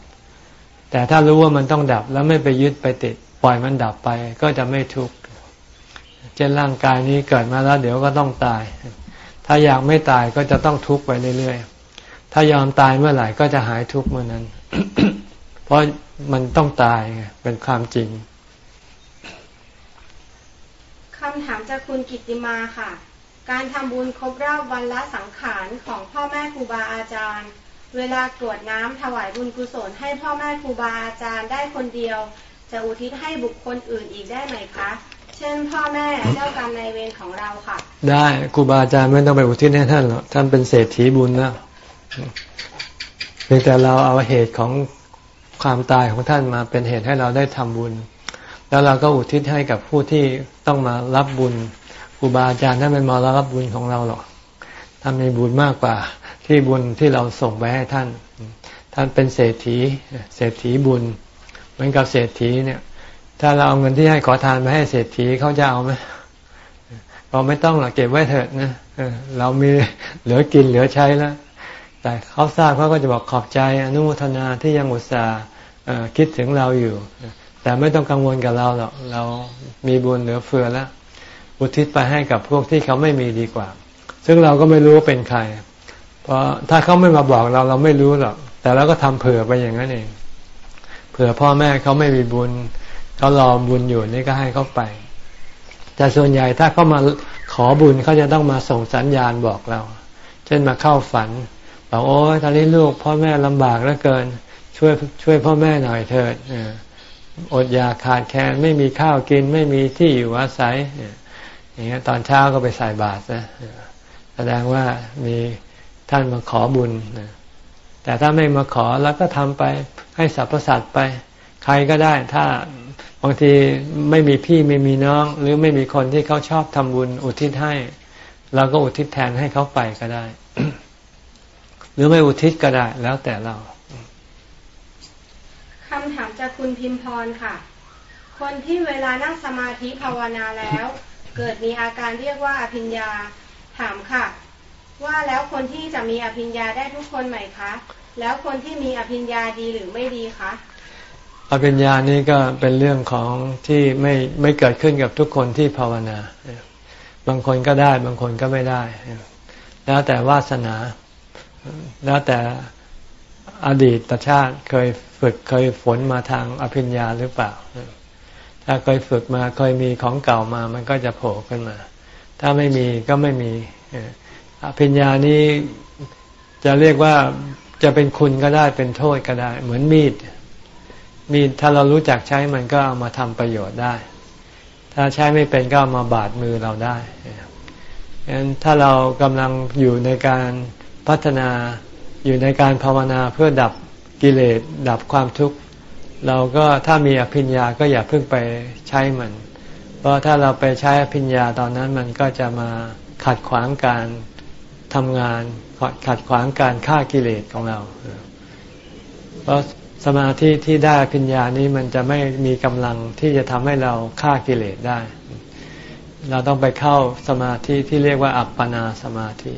แต่ถ้ารู้ว่ามันต้องดับแล้วไม่ไปยึดไปติด ปล่อยมันดับไปก็จะไม่ทุกข์เช่นร่างกายนี้เกิดมาแล้ว เดี๋ยวก็ต้องตาย ถ้าอยากไม่ตายก็จะต้องทุกข์ไปเรื่อยๆถ้ายอมตายเมื่อไหร่ก็จะหายทุกข์เมื่อนั้น เพราะมันต้องตายเป็นความจริงคำถามจากคุณกิติมาค่ะ การทำบุญครบรอบวันละสังขารของพ่อแม่ครูบาอาจารย์ เวลากรวดน้ำถวายบุญกุศลให้พ่อแม่ครูบาอาจารย์ได้คนเดียว จะอุทิศให้บุคคลอื่นอีกได้ไหมคะ เช่นพ่อแม่เจ้ากรรมนายเวรของเราค่ะ ได้ครูบาอาจารย์ไม่ต้องไปอุทิศให้ท่านหรอกท่านเป็นเศรษฐีบุญแล้วเพียงแต่เราเอาเหตุของความตายของท่านมาเป็นเหตุให้เราได้ทำบุญ แล้วเราก็อุทิศให้กับผู้ที่ต้องมารับบุญ ครูบาอาจารย์ท่านเป็นมารับบุญของเราหรอกท่านมีบุญมากกว่า ที่บุญที่เราส่งไปให้ท่าน ท่านเป็นเศรษฐี เศรษฐีบุญ เหมือนกับเศรษฐีเนี่ย ถ้าเราเอาเงินที่ให้ขอทานไปให้เศรษฐีเขาจะเอาไหมเราไม่ต้องหรอกเก็บไว้เถิดนะเรามีเหลือกินเหลือใช้แล้วแต่เขาทราบเขาก็จะบอกขอบใจอนุโมทนาที่ยังอุตส่าห์คิดถึงเราอยู่ แต่ไม่ต้องกังวลกับเราหรอกเรามีบุญเหลือเฟือแล้ว อุทิศไปให้กับพวกที่เขาไม่มีดีกว่า ซึ่งเราก็ไม่รู้ว่าเป็นใคร เพราะถ้าเขาไม่มาบอกเราเราไม่รู้หรอก แต่เราก็ทำเผื่อไปอย่างนั้นเอง เผื่อพ่อแม่เขาไม่มีบุญเขารอบุญอยู่นี่ก็ให้เขาไป แต่ส่วนใหญ่ถ้าเขามาขอบุญเขาจะต้องมาส่งสัญญาณบอกเรา เช่นมาเข้าฝันบอกโอ้ตอนนี้ลูกพ่อแม่ลำบากเหลือเกิน ช่วยช่วยพ่อแม่หน่อยเถิดอดอยากขาดแคลนไม่มีข้าวกินไม่มีที่อยู่อาศัย อย่างเงี้ยตอนเช้าก็ไปใส่บาตรนะแสดงว่ามีท่านมาขอบุญแต่ถ้าไม่มาขอแล้วก็ทำไปให้สรรพสัตว์ไป ใครก็ได้ ถ้าบางทีไม่มีพี่ไม่มีน้อง หรือไม่มีคนที่เขาชอบทำบุญอุทิศให้เราก็อุทิศแทนให้เขาไปก็ได้ หรือไม่อุทิศก็ได้แล้วแต่เราคำถามจากคุณพิมพรค่ะ คนที่เวลานั่งสมาธิภาวนาแล้ว เกิดมีอาการเรียกว่าอภิญญาถามค่ะ ว่าแล้วคนที่จะมีอภิญญาได้ทุกคนไหมคะ แล้วคนที่มีอภิญญาดีหรือไม่ดีคะอภิญญานี้ก็เป็นเรื่องของที่ไม่ไม่เกิดขึ้นกับทุกคนที่ภาวนา บางคนก็ได้บางคนก็ไม่ได้ แล้วแต่วาสนา แล้วแต่อดีตชาติเคยฝึกเคยฝนมาทางอภิญญาหรือเปล่า ถ้าเคยฝึกมาเคยมีของเก่ามา มันก็จะโผล่ขึ้นมา ถ้าไม่มีก็ไม่มีอภิญญานี้จะเรียกว่าจะเป็นคุณก็ได้เป็นโทษก็ได้ เหมือนมีด มีดถ้าเรารู้จักใช้มันก็เอามาทำประโยชน์ได้ ถ้าใช้ไม่เป็นก็เอามาบาดมือเราได้ฉะนั้นถ้าเรากำลังอยู่ในการพัฒนาอยู่ในการภาวนาเพื่อดับกิเลสดับความทุกข์ เราก็ถ้ามีอภิญญาก็อย่าเพิ่งไปใช้มัน เพราะถ้าเราไปใช้อภิญญาตอนนั้นมันก็จะมาขัดขวางการทำงานขัดขวางการฆ่ากิเลสของเรา เพราะสมาธิที่ได้อภิญญานี้มันจะไม่มีกำลังที่จะทำให้เราฆ่ากิเลสได้ เราต้องไปเข้าสมาธิที่เรียกว่าอัปปนาสมาธิ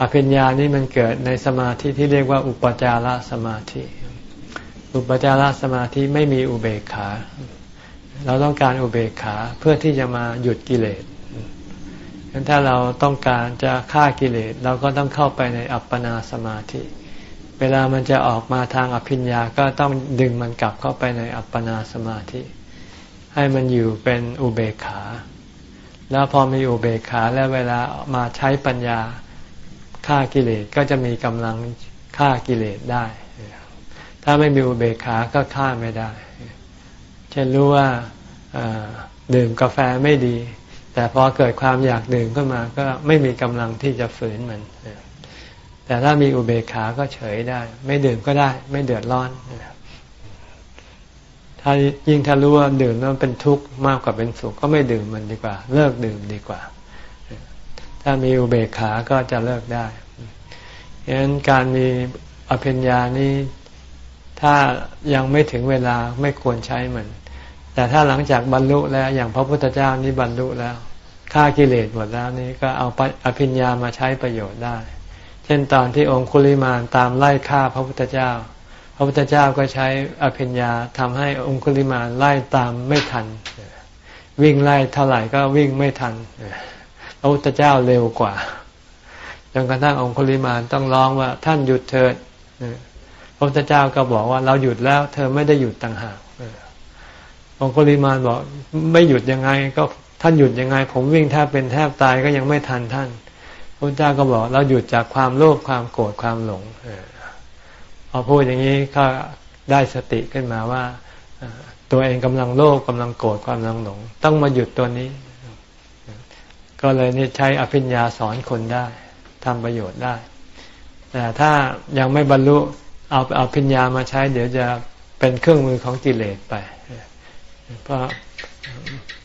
อภิญญานี้มันเกิดในสมาธิที่เรียกว่าอุปจารสมาธิ อุปจารสมาธิไม่มีอุเบกขา เราต้องการอุเบกขาเพื่อที่จะมาหยุดกิเลสฉะนั้นถ้าเราต้องการจะฆ่ากิเลสเราก็ต้องเข้าไปในอัปปนาสมาธิ เวลามันจะออกมาทางอภิญญาก็ต้องดึงมันกลับเข้าไปในอัปปนาสมาธิ ให้มันอยู่เป็นอุเบกขา แล้วพอมีอุเบกขาแล้วเวลามาใช้ปัญญาฆ่ากิเลสก็จะมีกำลังฆ่ากิเลสได้ ถ้าไม่มีอุเบกขาก็ฆ่าไม่ได้เช่นรู้ว่าดื่มกาแฟไม่ดี แต่พอเกิดความอยากดื่มขึ้นมา ก็ไม่มีกำลังที่จะฝืนมัน แต่ถ้ามีอุเบกขาก็เฉยได้ ไม่ดื่มก็ได้ ไม่เดือดร้อนถ้ายิ่งถ้ารู้ว่าดื่มแล้วเป็นทุกข์มากกว่าเป็นสุขก็ไม่ดื่มมันดีกว่า เลิกดื่มดีกว่า ถ้ามีอุเบกขาก็จะเลิกได้ฉะนั้นการมีอภิญญานี้ ถ้ายังไม่ถึงเวลาไม่ควรใช้มัน แต่ถ้าหลังจากบรรลุแล้วอย่างพระพุทธเจ้านี้บรรลุแล้วฆ่ากิเลสหมดแล้วนี้ก็เอาอภิญญามาใช้ประโยชน์ได้ เช่นตอนที่องคุลิมานตามไล่ฆ่าพระพุทธเจ้า พระพุทธเจ้าก็ใช้อภิญญาทำให้องคุลิมานไล่ตามไม่ทัน วิ่งไล่เท่าไหร่ก็วิ่งไม่ทันพระพุทธเจ้าเร็วกว่าจนกระทั่งองคุลิมานต้องร้องว่าท่านหยุดเถิด ระพุทธเจ้าก็บอกว่าเราหยุดแล้ว เธอไม่ได้หยุดต่างหากองคุลิมานบอกไม่หยุดยังไง ก็ท่านหยุดยังไง ผมวิ่งแทบเป็นแทบตายก็ยังไม่ทันท่านพระเจ้าก็บอกเราหยุดจากความโลภความโกรธความหลงพอพูดอย่างนี้ก็ได้สติขึ้นมาว่าตัวเองกำลังโลภกำลังโกรธความลังหลง ต้องมาหยุดตัวนี้ ก็เลยนี่ใช้อภิญญาสอนคนได้ทำประโยชน์ได้ แต่ถ้ายังไม่บรรลุ เอาเอาพิญญามาใช้ เดี๋ยวจะเป็นเครื่องมือของกิเลสไป เพราะ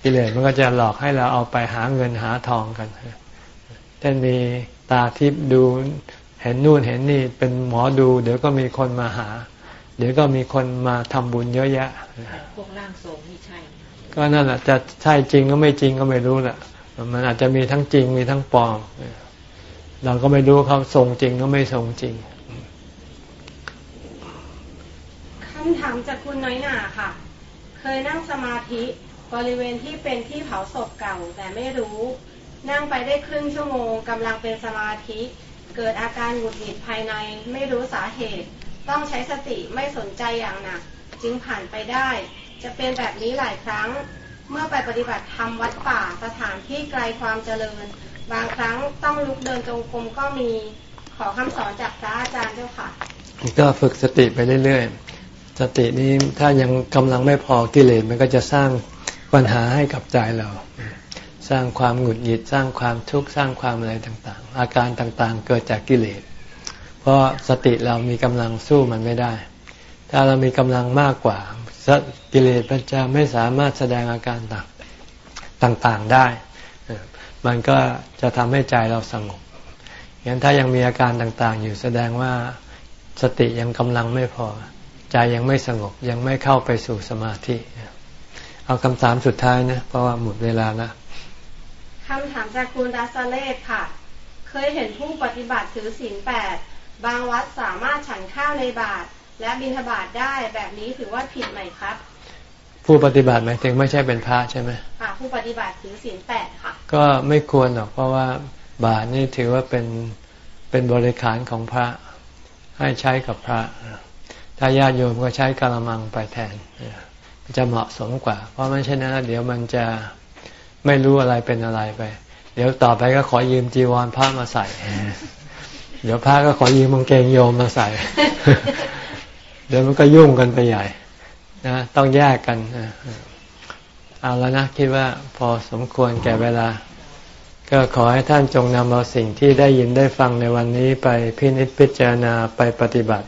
กิเลสมันก็จะหลอกให้เราเอาไปหาเงินหาทองกันเช่นมีตาทิพย์ดูเห็นนู่นเห็นนี่เป็นหมอดู เดี๋ยวก็มีคนมาหา เดี๋ยวก็มีคนมาทำบุญเยอะแยะพวกร่างทรงนี่ใช่ ก็นั่นแหละจะใช่จริงก็ไม่จริงก็ไม่รู้แหละมันอาจจะมีทั้งจริงมีทั้งปลอม เราก็ไม่รู้เขาทรงจริงก็ไม่ทรงจริง คำถามจากคุณน้อยหนาค่ะ เคยนั่งสมาธิบริเวณที่เป็นที่เผาศพเก่าแต่ไม่รู้ นั่งไปได้ครึ่งชั่วโมงกำลังเป็นสมาธิ เกิดอาการหงุดหงิดภายในไม่รู้สาเหตุ ต้องใช้สติไม่สนใจอย่างหนัก จึงผ่านไปได้ จะเป็นแบบนี้หลายครั้ง เมื่อไปปฏิบัติธรรมวัดป่าสถานที่ไกลความเจริญ บางครั้งต้องลุกเดินจงกรมก็มีขอคำสอนจากพระอาจารย์เจ้าค่ะก็ฝึกสติไปเรื่อย สตินี้ถ้ายังกำลังไม่พอกิเลสมันก็จะสร้างปัญหาให้กับใจเรา สร้างความหงุดหงิดสร้างความทุกข์สร้างความอะไรต่างๆ อาการต่างๆ เกิดจากกิเลส เพราะสติเรามีกำลังสู้มันไม่ได้ ถ้าเรามีกำลังมากกว่ากิเลสมันจะไม่สามารถแสดงอาการต่างๆได้ มันก็จะทำให้ใจเราสงบงั้นถ้ายังมีอาการต่างๆ อยู่แสดงว่าสติยังกำลังไม่พอ ใจยังไม่สงบยังไม่เข้าไปสู่สมาธิ เอาคำถามสุดท้ายนะ เพราะว่าหมดเวลาแล้วคำถามจากคุณดัสเลตค่ะ เคยเห็นผู้ปฏิบัติถือศีลแปดบางวัดสามารถฉันข้าวในบาตรและบิณฑบาตได้แบบนี้ถือว่าผิดไหมครับ ผู้ปฏิบัติหมายถึงไม่ใช่เป็นพระใช่ไหมค่ะผู้ปฏิบัติถือศีลแปดค่ะ ก็ไม่ควรหรอกเพราะว่าบาตรนี่ถือว่าเป็นเป็นบริขารของพระให้ใช้กับพระ ถ้าญาติโยมก็ใช้กระมังไปแทนจะเหมาะสมกว่า เพราะไม่เช่นนั้นเดี๋ยวมันจะไม่รู้อะไรเป็นอะไรไป เดี๋ยวต่อไปก็ขอยืมจีวรพระมาใส่ เดี๋ยวพระก็ขอยืมมังเกงโยมมาใส่ เดี๋ยวมันก็ยุ่งกันไปใหญ่นะต้องแยกกันเอาแล้วนะคิดว่าพอสมควรแก่เวลา ก็ขอให้ท่านจงนำเอาสิ่งที่ได้ยินได้ฟังในวันนี้ไปพินิจพิจารณาไปปฏิบัติ